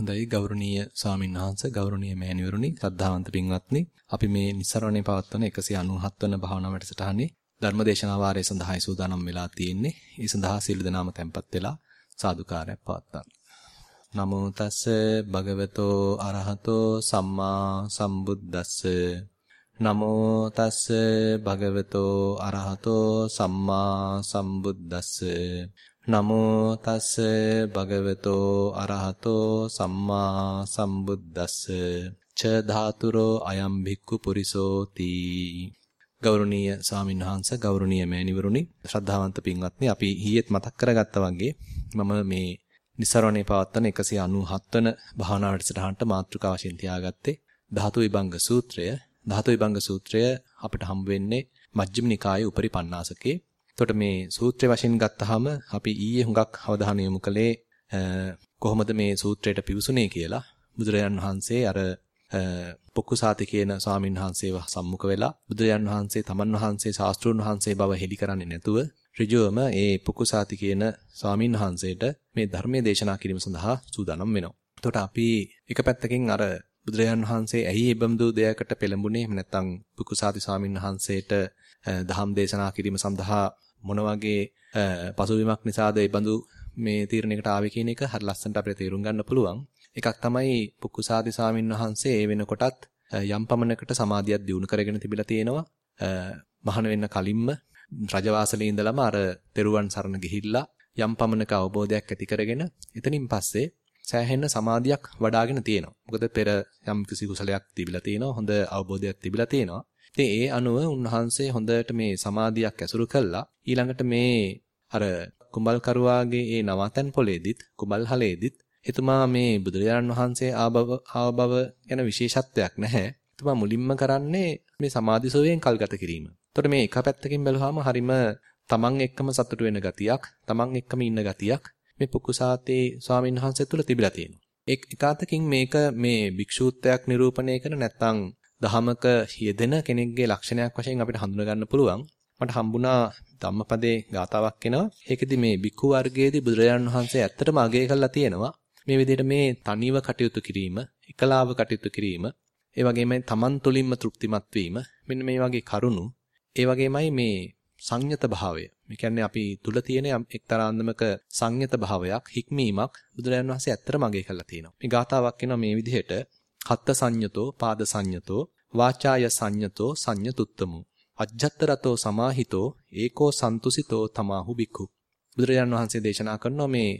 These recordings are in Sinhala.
හොඳයි ගෞරවනීය ස්වාමීන් වහන්සේ ගෞරවනීය මෑණිවරුනි ශ්‍රද්ධාවන්ත පින්වත්නි අපි මේ નિසරණේ පවත්වන 197 වන භාවනා වැඩසටහනේ ධර්මදේශනා වාරය සඳහායි සූදානම් වෙලා තියෙන්නේ. ඒ සඳහා සියලු දෙනාම tempත් වෙලා සාදුකාරයක් පවත්වන්න. නමෝ තස්ස භගවතෝ අරහතෝ සම්මා සම්බුද්දස්ස නමෝ තස්ස භගවතෝ අරහතෝ සම්මා සම්බුද්දස්ස නමෝ තස්ස භගවතෝ අරහතෝ සම්මා සම්බුද්දස්ස. ච ධාතුරෝ අයම් භික්ඛු පුරිසෝ තී ගෞරවනීය ස්වාමීන් වහන්සේ ගෞරවනීය මෑණිවරුනි ශ්‍රද්ධාවන්ත පින්වත්නි අපි ඊයේත් මතක් කරගත්තා වගේ මම මේ નિසරණේ පවත්තන 197 වන භාවනා වැඩසටහනට මාතෘකාව වශයෙන් තියාගත්තේ ධාතු විභංග සූත්‍රය. ධාතු විභංග සූත්‍රය අපිට හම්බ වෙන්නේ මජ්ක්‍ධිම නිකායේ උපරි පණ්ණාසකේ එතකොට මේ සූත්‍රය වශයෙන් ගත්තාම අපි ඊයේ හුඟක් අවධානය යොමු කළේ කොහොමද මේ සූත්‍රයට පිවිසුනේ කියලා. බුදුරජාන් වහන්සේ අර පොක්කුසාති කියන ස්වාමින් වහන්සේව සම්මුඛ වෙලා බුදුරජාන් වහන්සේ තමන් වහන්සේ ශාස්ත්‍රූන් වහන්සේ බව හෙළි කරන්නේ නැතුව ඍජුවම ඒ පොක්කුසාති කියන ස්වාමින් වහන්සේට මේ ධර්මයේ දේශනා කිරීම සඳහා සූදානම් වෙනවා. එතකොට අපි එක පැත්තකින් අර බුදුරජාන් වහන්සේ ඇයි එබඳු දෙයකට පෙළඹුණේ එහෙම නැත්නම් පුකුසාති ස්වාමින් වහන්සේට දහම් දේශනා කිරීම සඳහා මොන වගේ පසුබිමක් නිසාද ඒ බඳු මේ තීරණයකට ආවේ කියන එක හරි ලස්සනට අපිට තේරුම් ගන්න පුළුවන්. එකක් තමයි පුක්කුසාති සාමින් වහන්සේ ඒ වෙනකොටත් යම් පමණකට සමාධියක් දියුණු කරගෙන තිබිලා තියෙනවා. මහාන වෙන්න කලින්ම රජවාසලේ ඉඳලම අර තෙරුවන් සරණ ගිහිල්ලා යම් පමණක අවබෝධයක් ඇති කරගෙන එතනින් පස්සේ සෑහෙන සමාධියක් වඩ아가ගෙන තියෙනවා. මොකද පෙර යම් කිසි කුසලයක් තිබිලා තියෙනවා. හොඳ අවබෝධයක් තිබිලා තියෙනවා. ඉතින් ඒ අනුව උන්වහන්සේ හොඳට මේ සමාධියක් ඇසුරු කළා. ඊළඟට මේ අර කුඹල් කරුවාගේ ඒ නවතන් පොලේදිත් කුඹල් හලේදිත් එතුමා මේ බුදුරජාණන් වහන්සේ ආභව ආභව ගැන විශේෂත්වයක් නැහැ. එතුමා මුලින්ම කරන්නේ මේ සමාධිසෝයෙන් කල්ගත කිරීම. එතකොට මේ එක පැත්තකින් බැලුවාම හරිම තමන් එක්කම සතුටු වෙන ගතියක්, තමන් එක්කම ඉන්න ගතියක් මේ පුකුසාතේ ස්වාමීන් වහන්සේ තුළ තිබිලා තියෙනවා. එක් එකාතකින් මේක මේ භික්ෂූත්වයක් නිරූපණය කරන නැත්නම් දහමක යෙදෙන කෙනෙක්ගේ ලක්ෂණයක් වශයෙන් අපිට හඳුනා ගන්න පුළුවන්. මට හම්බුණා ධම්මපදේ ගාතාවක් එනවා. ඒකෙදි මේ බික්ඛු වර්ගයේදී බුදුරජාණන් වහන්සේ ඇත්තටම අගය කළා තියෙනවා. මේ විදිහට මේ තනිව කටයුතු කිරීම, එකලාව කටයුතු කිරීම, ඒ වගේම තමන් තුළින්ම තෘප්තිමත් වීම, මෙන්න මේ වගේ කරුණු, ඒ වගේමයි මේ සංයත භාවය. මේ කියන්නේ අපි තුල තියෙන එක්තරා අන්දමක සංයත භාවයක්, හික්මීමක් බුදුරජාණන් වහන්සේ ඇත්තටම අගය කළා තියෙනවා. මේ ගාතාවක් එනවා මේ විදිහට කත්ත සංයතෝ පාද සංයතෝ වාචාය සංයතෝ සංයතුත්තමු අජ්ජත්තරතෝ සමාහිතෝ ඒකෝ සන්තුසිතෝ තමාහු බික්ඛු බුදුරජාණන් වහන්සේ දේශනා කරනවා මේ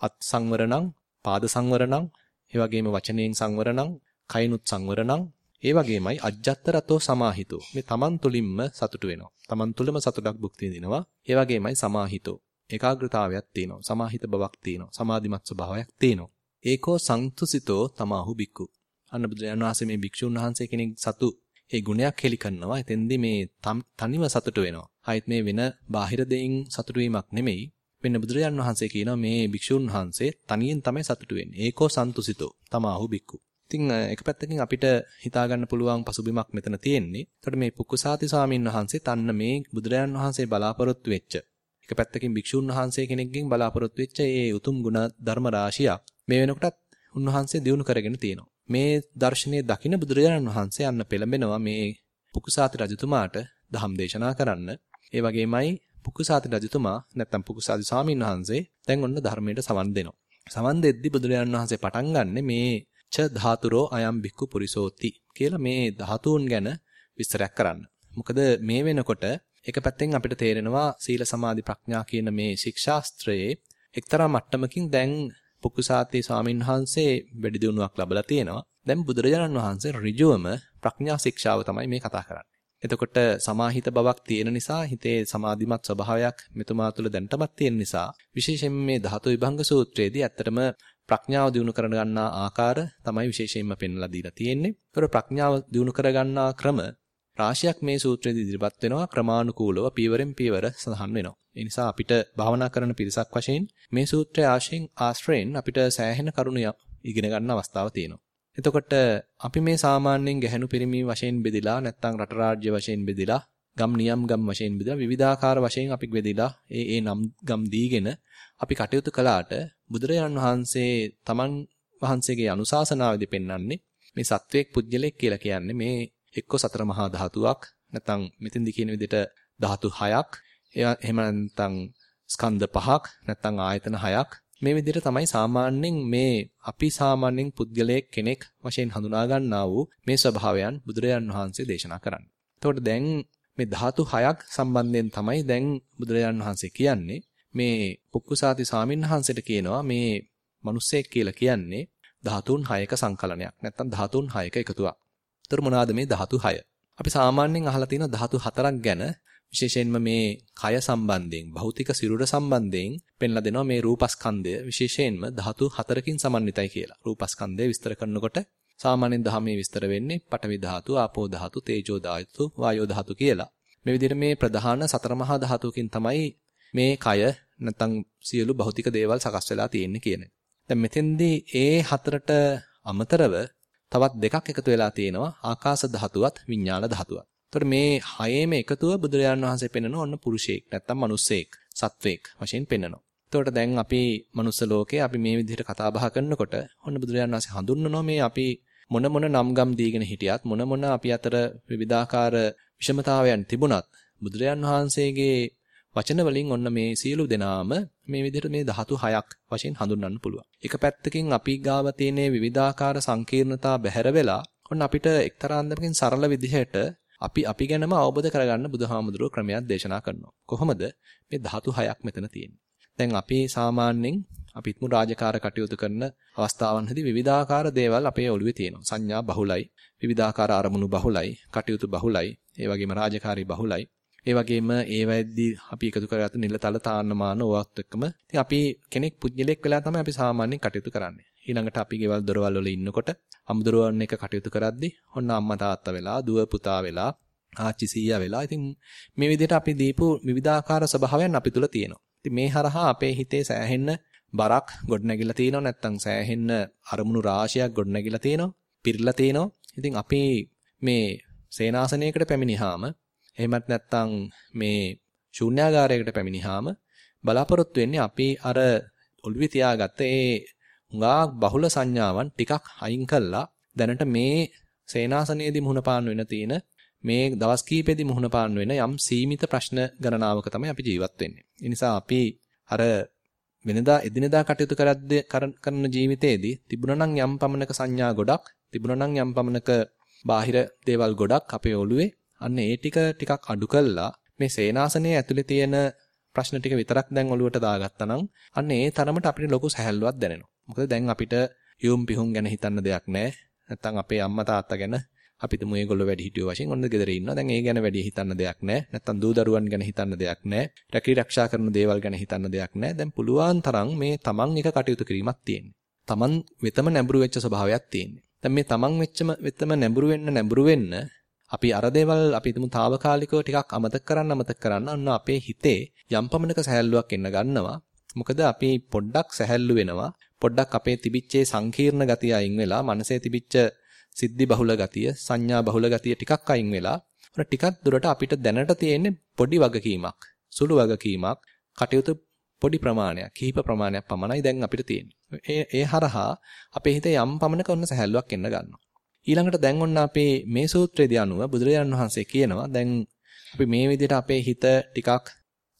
අත් සංවරණං පාද සංවරණං ඒ වගේම වචනයෙන් සංවරණං කයිනුත් සංවරණං ඒ වගේමයි අජ්ජත්තරතෝ සමාහිතෝ. මේ තමන් තුලින්ම සතුට වෙනවා. තමන් තුළම සතුටක් භුක්ති විඳිනවා. ඒ වගේමයි සමාහිතෝ. ඒකාග්‍රතාවයක් තියෙනවා. සමාහිත බවක් තියෙනවා. සමාධිමත් ස්වභාවයක් තියෙනවා. ඒකෝ සංතුසිතෝ තමාහු බික්ඛු අන්න බුදුරජාණන් වහන්සේ මේ භික්ෂුන් වහන්සේ කෙනෙක් සතු ඒ ගුණයක් හෙලි කරනවා. එතෙන්දී මේ තනිව සතුට වෙනවා. ආයෙත් මේ වෙන බාහිර දෙයින් සතුට වීමක් නෙමෙයි. වෙන බුදුරජාණන් වහන්සේ කියනවා මේ භික්ෂුන් වහන්සේ තනියෙන් තමයි සතුට වෙන්නේ. ඒකෝ සන්තුසිතෝ තමාහු බික්කු. ඉතින් එක පැත්තකින් අපිට හිතා ගන්න පුළුවන් පසුබිමක් මෙතන තියෙන්නේ. එතකොට මේ පුක්කුසාති ස්වාමීන් වහන්සේ තන්න මේ බුදුරජාණන් වහන්සේ බලාපොරොත්තු වෙච්ච එක පැත්තකින් භික්ෂුන් වහන්සේ කෙනෙක්ගෙන් බලාපොරොත්තු වෙච්ච ඒ උතුම් ගුණ ධර්ම රාශියක් මේ වෙනකොටත් උන්වහන්සේ දිනු කරගෙන තියෙනවා. මේ දර්ශනීය දකින බුදුරජාණන් වහන්සේ යන්න පෙළඹෙනවා මේ පුකුසාති රජතුමාට ධම් දේශනා කරන්න. ඒ වගේමයි පුකුසාති රජතුමා නැත්තම් පුකුසාති ස්වාමීන් වහන්සේ දැන් ඔන්න ධර්මයට සවන් දෙනවා. සවන් දෙද්දි බුදුරජාණන් වහන්සේ පටන් ගන්නෙ මේ ච ධාතුරෝ අයම් බික්කු පුරිසෝති කියලා මේ ධාතුන් ගැන විස්තරයක් කරන්න. මොකද මේ වෙනකොට එක පැත්තෙන් අපිට තේරෙනවා සීල සමාධි ප්‍රඥා කියන මේ ශික්ෂාස්ත්‍රයේ එක්තරා මට්ටමකින් දැන් පුකුසාති ස්වාමින් වහන්සේ වැඩි දියුණුවක් ලැබලා තියෙනවා. දැන් බුදුරජාණන් වහන්සේ ඍජුවම ප්‍රඥා ශික්ෂාව තමයි මේ කතා කරන්නේ. එතකොට සමාහිත බවක් තියෙන නිසා හිතේ සමාධිමත් ස්වභාවයක් මෙතුමා තුළ දැනටමත් තියෙන නිසා විශේෂයෙන් මේ ධාතු විභංග සූත්‍රයේදී ඇත්තටම ප්‍රඥාව දිනු කර ගන්නා ආකාර තමයි විශේෂයෙන්ම පෙන්වලා දීලා තියෙන්නේ. ඒතර ප්‍රඥාව දිනු කර ගන්නා ක්‍රම රාශියක් මේ සූත්‍රයේදී ඉදිරිපත් වෙනවා ක්‍රමානුකූලව පියවරෙන් පියවර සඳහන් වෙනවා. ඒ නිසා අපිට භාවනා කරන පිරිසක් වශයෙන් මේ සූත්‍රය ආශ්‍රයෙන් ආශ්‍රයෙන් අපිට සෑහෙන කරුණු ඉගෙන ගන්න අවස්ථාවක් තියෙනවා. එතකොට අපි මේ සාමාන්‍යයෙන් ගැහණු පිරිමි වශයෙන් බෙදලා නැත්නම් රට රාජ්‍ය වශයෙන් බෙදලා ගම් නියම් ගම් වශයෙන් බෙදලා විවිධාකාර වශයෙන් අපි බෙදලා ඒ ඒ නම් ගම් දීගෙන අපි කටයුතු කළාට බුදුරජාණන් වහන්සේ Taman වහන්සේගේ අනුශාසනාවේදී පෙන්වන්නේ මේ සත්වයක් පුජ්‍යලෙක් කියලා කියන්නේ මේ එක්ක සතර මහා ධාතුවක් නැත්නම් මෙතෙන්දි කියන විදිහට ධාතු 6ක් එහෙම නැත්නම් ස්කන්ධ පහක් නැත්නම් ආයතන 6ක් මේ විදිහට තමයි සාමාන්‍යයෙන් මේ අපි සාමාන්‍යයෙන් පුද්ගලයෙක් කෙනෙක් වශයෙන් හඳුනා ගන්නා වූ මේ ස්වභාවයන් බුදුරජාන් වහන්සේ දේශනා කරන්නේ. එතකොට දැන් මේ ධාතු හයක් සම්බන්ධයෙන් තමයි දැන් බුදුරජාන් වහන්සේ කියන්නේ මේ පුක්කුසාති සාමින්හන්සේට කියනවා මේ මිනිස්සෙක් කියලා කියන්නේ ධාතුන් 6ක සංකලනයක්. නැත්නම් ධාතුන් 6ක එකතුවක්. ඒතර මොනවාද මේ ධාතු 6? අපි සාමාන්‍යයෙන් අහලා තියෙන ධාතු 4ක් ගැන විශේෂයෙන්ම මේ කය සම්බන්ධයෙන් භෞතික සිරුර සම්බන්ධයෙන් පෙන්ලා දෙනවා මේ රූපස්කන්ධය විශේෂයෙන්ම ධාතු හතරකින් සමන්විතයි කියලා. රූපස්කන්ධය විස්තර කරනකොට සාමාන්‍යයෙන් ධර්මයේ විස්තර වෙන්නේ පඨවි ධාතු, ආපෝ ධාතු, තේජෝ ධාතු, වායෝ ධාතු කියලා. මේ විදිහට මේ ප්‍රධාන සතර මහා ධාතුකින් තමයි මේ කය නැත්නම් සියලු භෞතික දේවල් සකස් වෙලා තියෙන්නේ කියන්නේ. දැන් මෙතෙන්දී ඒ හතරට අමතරව තවත් දෙකක් එකතු වෙලා තියෙනවා ආකාශ ධාතුවත් විඥාන ධාතුවත්. එතකොට මේ හයේම එකතුව බුදුරජාණන් වහන්සේ පෙන්වන ඔන්න පුරුෂයෙක් නැත්තම් මනුස්සයෙක් සත්වෙක් වශයෙන් පෙන්වනවා. එතකොට දැන් අපි මනුස්ස ලෝකේ අපි මේ විදිහට කතා බහ කරනකොට ඔන්න බුදුරජාණන් වහන්සේ හඳුන්වනවා මේ අපි මොන මොන නම්ගම් දීගෙන හිටියත් මොන මොන අපි අතර විවිධාකාර විෂමතාවයන් තිබුණත් බුදුරජාණන් වහන්සේගේ වචන වලින් ඔන්න මේ සියලු දෙනාම මේ විදිහට මේ ධාතු හයක් වශයෙන් හඳුන්වන්න පුළුවන්. එක පැත්තකින් අපි ගාව තියෙන විවිධාකාර සංකීර්ණතා බැහැර වෙලා ඔන්න අපිට එක්තරා අන්දමකින් සරල විදිහට අපි අපි ගැනම අවබෝධ කරගන්න බුදුහාමුදුරුවෝ ක්‍රමයක් දේශනා කරනවා. කොහොමද මේ ධාතු හයක් මෙතන තියෙන්නේ? දැන් අපි සාමාන්‍යයෙන් අපි හිතමු රාජකාර කටයුතු කරන අවස්ථාවන්හිදී විවිධාකාර දේවල් අපේ ඔළුවේ තියෙනවා. සංඥා බහුලයි, විවිධාකාර අරමුණු බහුලයි, කටයුතු බහුලයි, ඒ වගේම රාජකාරී බහුලයි. ඒ වගේම ඒ වෙද්දී අපි එකතු කරගත්ත නිලතල තාන්නමාන ඕවත් එක්කම ඉතින් අපි කෙනෙක් පුජ්‍යලෙක් වෙලා තමයි අපි සාමාන්‍යයෙන් කටයුතු කරන්නේ. ඊළඟට අපි ගෙවල් දොරවල් වල ඉන්නකොට අමුදොරවන් එක කටයුතු කරද්දී ඔන්න අම්මා තාත්තා වෙලා දුව පුතා වෙලා ආච්චි සීයා වෙලා ඉතින් මේ විදිහට අපි දීපු විවිධාකාර ස්වභාවයන් අපි තුල තියෙනවා. ඉතින් මේ හරහා අපේ හිතේ සෑහෙන්න බරක් ගොඩනැගිලා තියෙනවා නැත්නම් සෑහෙන්න අරමුණු රාශියක් ගොඩනැගිලා තියෙනවා පිරিলা තියෙනවා. ඉතින් අපි මේ සේනාසනයකට පැමිණිහාම එහෙමත් නැත්නම් මේ ශූන්‍යාගාරයකට පැමිණිහාම බලාපොරොත්තු වෙන්නේ අපි අර ඔළුවේ තියාගත්ත ඒ හුඟා බහුල සංඥාවන් ටිකක් අයින් කළා දැනට මේ සේනාසනයේදී මුහුණ පාන්න වෙන තියෙන මේ දවස් කීපෙදී මුහුණ පාන්න වෙන යම් සීමිත ප්‍රශ්න ගණනාවක තමයි අපි ජීවත් වෙන්නේ. ඒ නිසා අපි අර වෙනදා එදිනෙදා කටයුතු කරද්දී කරන ජීවිතයේදී තිබුණා නම් යම් පමණක සංඥා ගොඩක් තිබුණා නම් යම් පමණක බාහිර දේවල් ගොඩක් අපේ ඔළුවේ අන්න ඒ ටික ටිකක් අඩු කළා මේ සේනාසනයේ ඇතුලේ තියෙන ප්‍රශ්න ටික විතරක් දැන් ඔළුවට දාගත්තා නම් අන්න ඒ තරමට අපිට ලොකු සැහැල්ලුවක් දැනෙනවා. මොකද දැන් අපිට යොම් පිහුම් ගැන හිතන්න දෙයක් නැහැ. නැත්තම් අපේ අම්මා තාත්තා ගැන අපි තුමු ඒගොල්ලෝ වැඩි හිටියෝ වශයෙන් ඔන්න ගෙදර ඉන්නවා. දැන් ඒ ගැන වැඩි හිතන්න දෙයක් නැහැ. නැත්තම් දූ දරුවන් ගැන හිතන්න දෙයක් නැහැ. රැකී රක්ෂා කරන දේවල් ගැන හිතන්න දෙයක් නැහැ. දැන් පුළුවන් තරම් මේ තමන් එක කටයුතු කිරීමක් තියෙන්නේ. තමන් වෙතම නැඹුරු වෙච්ච ස්වභාවයක් තියෙන්නේ. දැන් මේ තමන් වෙච්චම වෙතම නැඹුරු වෙන්න නැඹුරු වෙන්න අපි අර දේවල් අපි හිතමු తాවකාලිකව ටිකක් අමතක කරන්න අමතක කරන්න අන්න අපේ හිතේ යම් පමණක සැහැල්ලුවක් එන්න ගන්නවා. මොකද අපි පොඩ්ඩක් සැහැල්ලු වෙනවා. පොඩ්ඩක් අපේ තිබිච්චේ සංකීර්ණ ගතිය අයින් වෙලා මනසේ තිබිච්ච සිද්ධි බහුල ගතිය, සංඥා බහුල ගතිය ටිකක් අයින් වෙලා ඔන්න ටිකක් දුරට අපිට දැනට තියෙන්නේ පොඩි වගකීමක්, සුළු වගකීමක්, කටයුතු පොඩි ප්‍රමාණයක්, කිහිප ප්‍රමාණයක් පමණයි දැන් අපිට තියෙන්නේ. ඒ ඒ හරහා අපේ හිතේ යම් පමණක ඔන්න සැහැල්ලුවක් එන්න ගන්නවා. ඊළඟට දැන් ඔන්න අපේ මේ සූත්‍රයේදී අනුව බුදුරජාණන් වහන්සේ කියනවා දැන් අපි මේ විදිහට අපේ හිත ටිකක්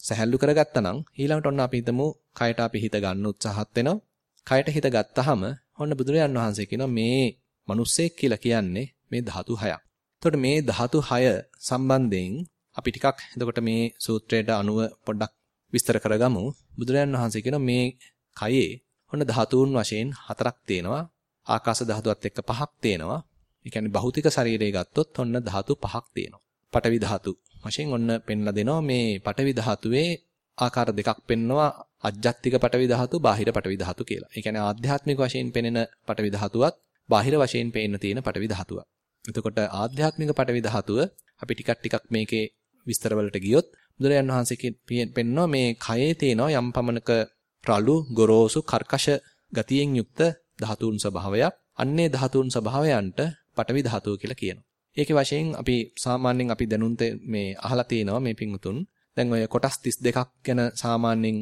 සැහැල්ලු කරගත්තා නම් ඊළඟට ඔන්න අපි හිතමු කයට අපි හිත ගන්න උත්සාහත් වෙනවා. කයට හිත ගත්තාම ඔන්න බුදුරජාන් වහන්සේ කියනවා මේ මිනිස්සෙක් කියලා කියන්නේ මේ ධාතු හයක්. එතකොට මේ ධාතු හය සම්බන්ධයෙන් අපි ටිකක් එතකොට මේ සූත්‍රයට අනුව පොඩ්ඩක් විස්තර කරගමු. බුදුරජාන් වහන්සේ කියනවා මේ කයේ ඔන්න ධාතුන් වශයෙන් හතරක් තියෙනවා. ආකාශ ධාතුවත් එක්ක පහක් තියෙනවා. ඒ කියන්නේ භෞතික ශරීරය ගත්තොත් ඔන්න ධාතු පහක් තියෙනවා. පඨවි ධාතු වශයෙන් ඔන්න පෙන්ලා දෙනවා මේ පඨවි ධාතුවේ ආකාර දෙකක් පෙන්නවා අජ්ජත්තික පටවි ධාතු, බාහිර පටවි ධාතු කියලා. ඒ කියන්නේ ආධ්‍යාත්මික වශයෙන් පෙනෙන පටවි ධාතුවත්, බාහිර වශයෙන් පේන්න තියෙන පටවි ධාතුවක්. එතකොට ආධ්‍යාත්මික පටවි ධාතුව අපි ටිකක් ටිකක් මේකේ විස්තරවලට ගියොත් බුදුරජාන් වහන්සේ පෙන්නවා මේ කයේ තියෙනවා යම් පමණක රළු, ගොරෝසු, කර්කශ ගතියෙන් යුක්ත ධාතුන් ස්වභාවයක්. අන්නේ ධාතුන් ස්වභාවයන්ට පටවි ධාතුව කියලා කියනවා. ඒකේ වශයෙන් අපි සාමාන්‍යයෙන් අපි දැනුම් මේ අහලා තියෙනවා මේ පිංගුතුන්. දැන් ඔය කොටස් 32ක් ගැන සාමාන්‍යයෙන්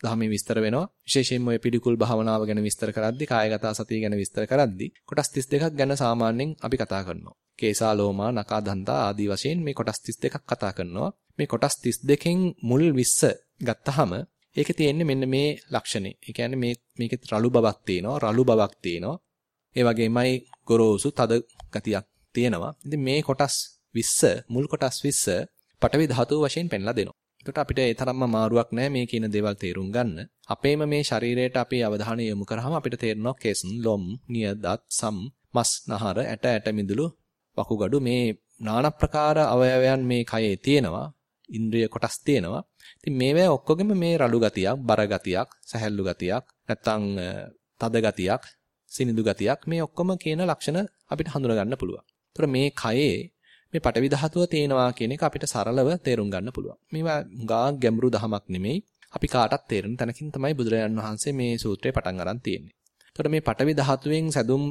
දහමේ විස්තර වෙනවා. විශේෂයෙන්ම ඔය පිළිකුල් භාවනාව ගැන විස්තර කරද්දී, කායගත සතිය ගැන විස්තර කරද්දී කොටස් 32ක් ගැන සාමාන්‍යයෙන් අපි කතා කරනවා. කේසා ලෝමා නකා දන්තා ආදී වශයෙන් මේ කොටස් 32ක් කතා කරනවා. මේ කොටස් 32කින් මුල් 20 ගත්තාම ඒකේ තියෙන්නේ මෙන්න මේ ලක්ෂණේ. ඒ කියන්නේ මේ මේකේ රළු බවක් තියෙනවා, රළු බවක් තියෙනවා. ඒ වගේමයි ගොරෝසු තද ගතියක් තියෙනවා. ඉතින් මේ කොටස් 20 මුල් කොටස් 20 පටවි ධාතුව වශයෙන් පෙන්ලා දෙනවා. එතකොට අපිට ඒ තරම්ම මාරුවක් නැහැ මේ කියන දේවල් තේරුම් ගන්න. අපේම මේ ශරීරයට අපි අවධානය යොමු කරාම අපිට තේරෙනවා කෙස්, ලොම්, නිය, දත්, සම්, මස්, නහර, ඇට, ඇට මිදුළු, වකුගඩු මේ নানা ප්‍රකාර අවයවයන් මේ කයේ තියෙනවා. ඉන්ද්‍රිය කොටස් තියෙනවා. ඉතින් මේවා ඔක්කොගෙම මේ රළු ගතියක්, බර ගතියක්, සැහැල්ලු ගතියක්, නැත්තම් තද ගතියක්, සිනිඳු ගතියක් මේ ඔක්කොම කියන ලක්ෂණ අපිට හඳුනා ගන්න පුළුවන්. ඒතර මේ කයේ මේ පටවි ධාතුව තේනවා කියන එක අපිට සරලව තේරුම් ගන්න පුළුවන්. මේවා ගා ගැඹුරු දහමක් නෙමෙයි. අපි කාටත් තේරෙන තැනකින් තමයි බුදුරජාණන් වහන්සේ මේ සූත්‍රය පටන් අරන් තියෙන්නේ. එතකොට මේ පටවි ධාතුවෙන් සැදුම්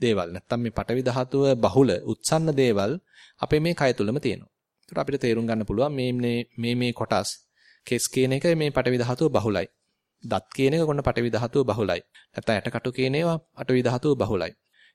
දේවල් නැත්තම් මේ පටවි ධාතුව බහුල උත්සන්න දේවල් අපේ මේ කය තුලම තියෙනවා. එතකොට අපිට තේරුම් ගන්න පුළුවන් මේ මේ මේ කොටස් කෙස් කියන එක මේ පටවි ධාතුව බහුලයි. දත් කියන එක කොන්න පටවි ධාතුව බහුලයි. නැත්නම් ඇටකටු කියන ඒවා පටවි ධාතුව බහුලයි.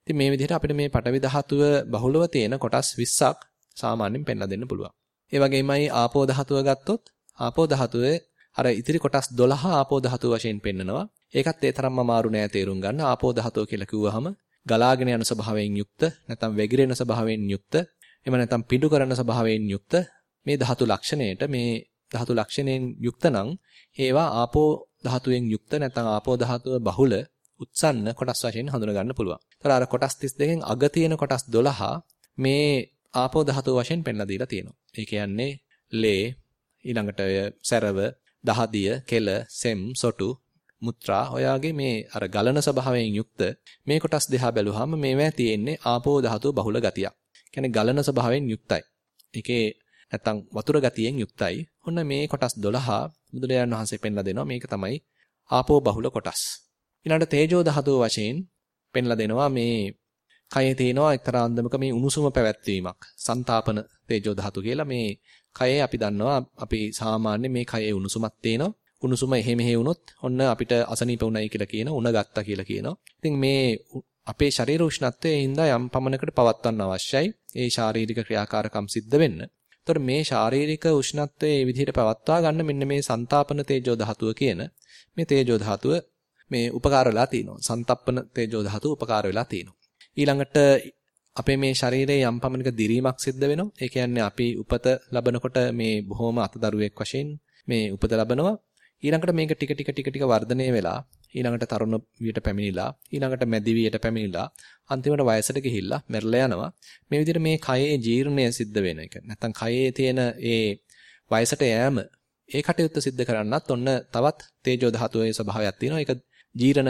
ඉතින් මේ විදිහට අපිට මේ පටවි ධාතුව බහුලව තියෙන කොටස් 20ක් සාමාන්‍යයෙන් පෙන්ලා දෙන්න පුළුවන්. ඒ වගේමයි ආපෝ ධාතුව ගත්තොත් ආපෝ ධාතුවේ අර ඉතිරි කොටස් 12 ආපෝ ධාතුව වශයෙන් පෙන්නනවා. ඒකත් ඒ තරම්ම අමාරු නෑ තේරුම් ගන්න. ආපෝ ධාතුව කියලා කිව්වහම ගලාගෙන යන ස්වභාවයෙන් යුක්ත නැත්නම් වැగిරෙන ස්වභාවයෙන් යුක්ත එහෙම නැත්නම් පිඩු කරන ස්වභාවයෙන් යුක්ත මේ ධාතු ලක්ෂණයට මේ ධාතු ලක්ෂණයෙන් යුක්ත නම් ඒවා ආපෝ ධාතුවෙන් යුක්ත නැත්නම් ආපෝ ධාතුව බහුල උත්සන්න කොටස් වශයෙන් හඳුනා ගන්න පුළුවන්. ඒතර අර කොටස් 32කින් අග තියෙන කොටස් 12 මේ ආපෝ ධාතුව වශයෙන් පෙන්ලා දීලා තියෙනවා. ඒ කියන්නේ ලේ ඊළඟට සැරව, දහදිය, කෙල, සෙම්, සොටු, මුත්‍රා ඔයාගේ මේ අර ගලන ස්වභාවයෙන් යුක්ත මේ කොටස් දෙහා බැලුවාම මේවා තියෙන්නේ ආපෝ ධාතුව බහුල ගතියක්. කියන්නේ ගලන ස්වභාවයෙන් යුක්තයි. ඒකේ නැත්තම් වතුර ගතියෙන් යුක්තයි. ඔන්න මේ කොටස් 12 බුදුරජාණන් වහන්සේ පෙන්ලා දෙනවා. මේක තමයි ආපෝ බහුල කොටස්. ඊළඟට තේජෝ ධාතුව වශයෙන් පෙන්ලා දෙනවා මේ කයේ තියෙනවා එක්තරා අන්දමක මේ උණුසුම පැවැත්වීමක්. සංතාපන තේජෝ ධාතු කියලා මේ කයේ අපි දන්නවා අපි සාමාන්‍ය මේ කයේ උණුසුමක් තියෙනවා. උණුසුම එහෙ මෙහෙ වුණොත් ඔන්න අපිට අසනීප උණයි කියලා කියන උණ ගත්තා කියලා කියනවා. ඉතින් මේ අපේ ශරීර උෂ්ණත්වයේ හින්දා යම් පමණකට පවත්වන්න අවශ්‍යයි. ඒ ශාරීරික ක්‍රියාකාරකම් සිද්ධ වෙන්න. එතකොට මේ ශාරීරික උෂ්ණත්වයේ මේ විදිහට පවත්වා ගන්න මෙන්න මේ සංතාපන තේජෝ ධාතුව කියන මේ තේජෝ ධාතුව මේ උපකාර වෙලා තිනවා. සන්තප්පන තේජෝ ධාතුව උපකාර වෙලා තිනවා. ඊළඟට අපේ මේ ශරීරයේ යම් පමණක දිරීමක් සිද්ධ වෙනවා. ඒ කියන්නේ අපි උපත ලබනකොට මේ බොහොම අතදරුවෙක් වශයෙන් මේ උපත ලබනවා. ඊළඟට මේක ටික ටික ටික ටික වර්ධනය වෙලා ඊළඟට තරුණ වියට පැමිණිලා ඊළඟට මැදි වියට පැමිණිලා අන්තිමට වයසට ගිහිල්ලා මැරලා යනවා. මේ විදිහට මේ කයේ ජීර්ණය සිද්ධ වෙන එක. නැත්තම් කයේ තියෙන ඒ වයසට යෑම ඒ කටයුත්ත සිද්ධ කරන්නත් ඔන්න තවත් තේජෝ ධාතුවේ ස්වභාවයක් තියෙනවා. ඒක ජීර්ණ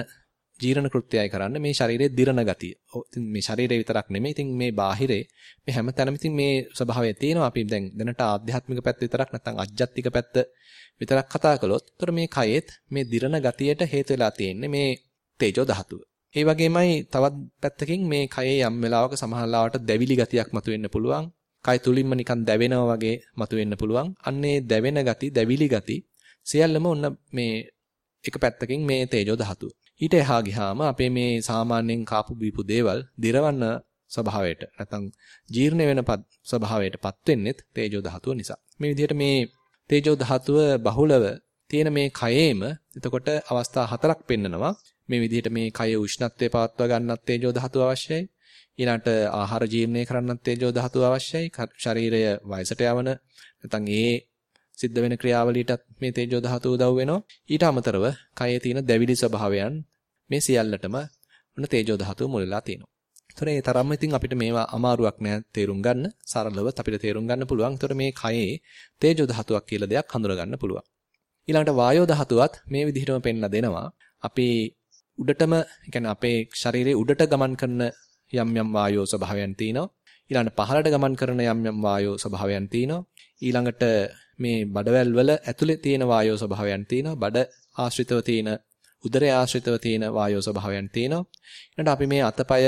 ජීර්ණ කෘත්‍යයයි කරන්න මේ ශරීරයේ දිරණ ගතිය. ඉතින් මේ ශරීරය විතරක් නෙමෙයි ඉතින් මේ බාහිරේ මේ හැමතැනම ඉතින් මේ ස්වභාවය තියෙනවා. අපි දැන් දැනට ආධ්‍යාත්මික පැත්ත විතරක් නැත්නම් අජ්ජත්තික පැත්ත විතරක් කතා කළොත් එතකොට මේ කයෙත් මේ දිරණ ගතියට හේතු වෙලා තියෙන්නේ මේ තේජෝ ධාතුව. ඒ වගේමයි තවත් පැත්තකින් මේ කයේ යම් වෙලාවක සමහරලාවට දැවිලි ගතියක් මතුවෙන්න පුළුවන්. කය තුලින්ම නිකන් දැවෙනවා වගේ මතුවෙන්න පුළුවන්. අන්නේ දැවෙන ගති, දැවිලි ගති සියල්ලම ඔන්න මේ එක පැත්තකින් මේ තේජෝ ධාතුව. ඊට එහා ගියාම අපේ මේ සාමාන්‍යයෙන් කාපු බීපු දේවල් දිරවන්න ස්වභාවයට නැත්නම් ජීර්ණ වෙන ස්වභාවයටපත් වෙන්නේ තේජෝ ධාතුව නිසා. මේ විදිහට මේ තේජෝ ධාතුව බහුලව තියෙන මේ කයේම එතකොට අවස්ථා හතරක් පෙන්නනවා. මේ විදිහට මේ කයේ උෂ්ණත්වය පවත්වා ගන්නත් තේජෝ ධාතුව අවශ්‍යයි. ඊළඟට ආහාර ජීර්ණය කරන්නත් තේජෝ ධාතුව අවශ්‍යයි. ශරීරය වයසට යවන නැත්නම් ඒ සිද්ධ වෙන ක්‍රියාවලියටත් මේ තේජෝ ධාතුව උදව් වෙනවා. ඊට අමතරව කයේ තියෙන දැවිලි ස්වභාවයන් මේ සියල්ලටම ඔන්න තේජෝ ධාතුව මුලලා තියෙනවා. ඒතර ඒ තරම්ම ඉතින් අපිට මේවා අමාරුවක් නෑ තේරුම් ගන්න. සරලව අපිට තේරුම් ගන්න පුළුවන්. ඒතර මේ කයේ තේජෝ ධාතුවක් කියලා දෙයක් හඳුනා ගන්න පුළුවන්. ඊළඟට වායෝ ධාතුවත් මේ විදිහටම පෙන්ලා දෙනවා. අපි උඩටම يعني අපේ ශරීරයේ උඩට ගමන් කරන යම් යම් වායෝ ස්වභාවයන් තියෙනවා. ඊළඟට පහළට ගමන් කරන යම් යම් වායෝ ස්වභාවයන් තියෙනවා. ඊළඟට මේ බඩවැල් වල ඇතුලේ තියෙන වායෝ ස්වභාවයන් තියෙනවා. බඩ ආශ්‍රිතව තියෙන උදරය ආශ්‍රිතව තියෙන වායෝ ස්වභාවයන් තියෙනවා. ඊළඟට අපි මේ අතපය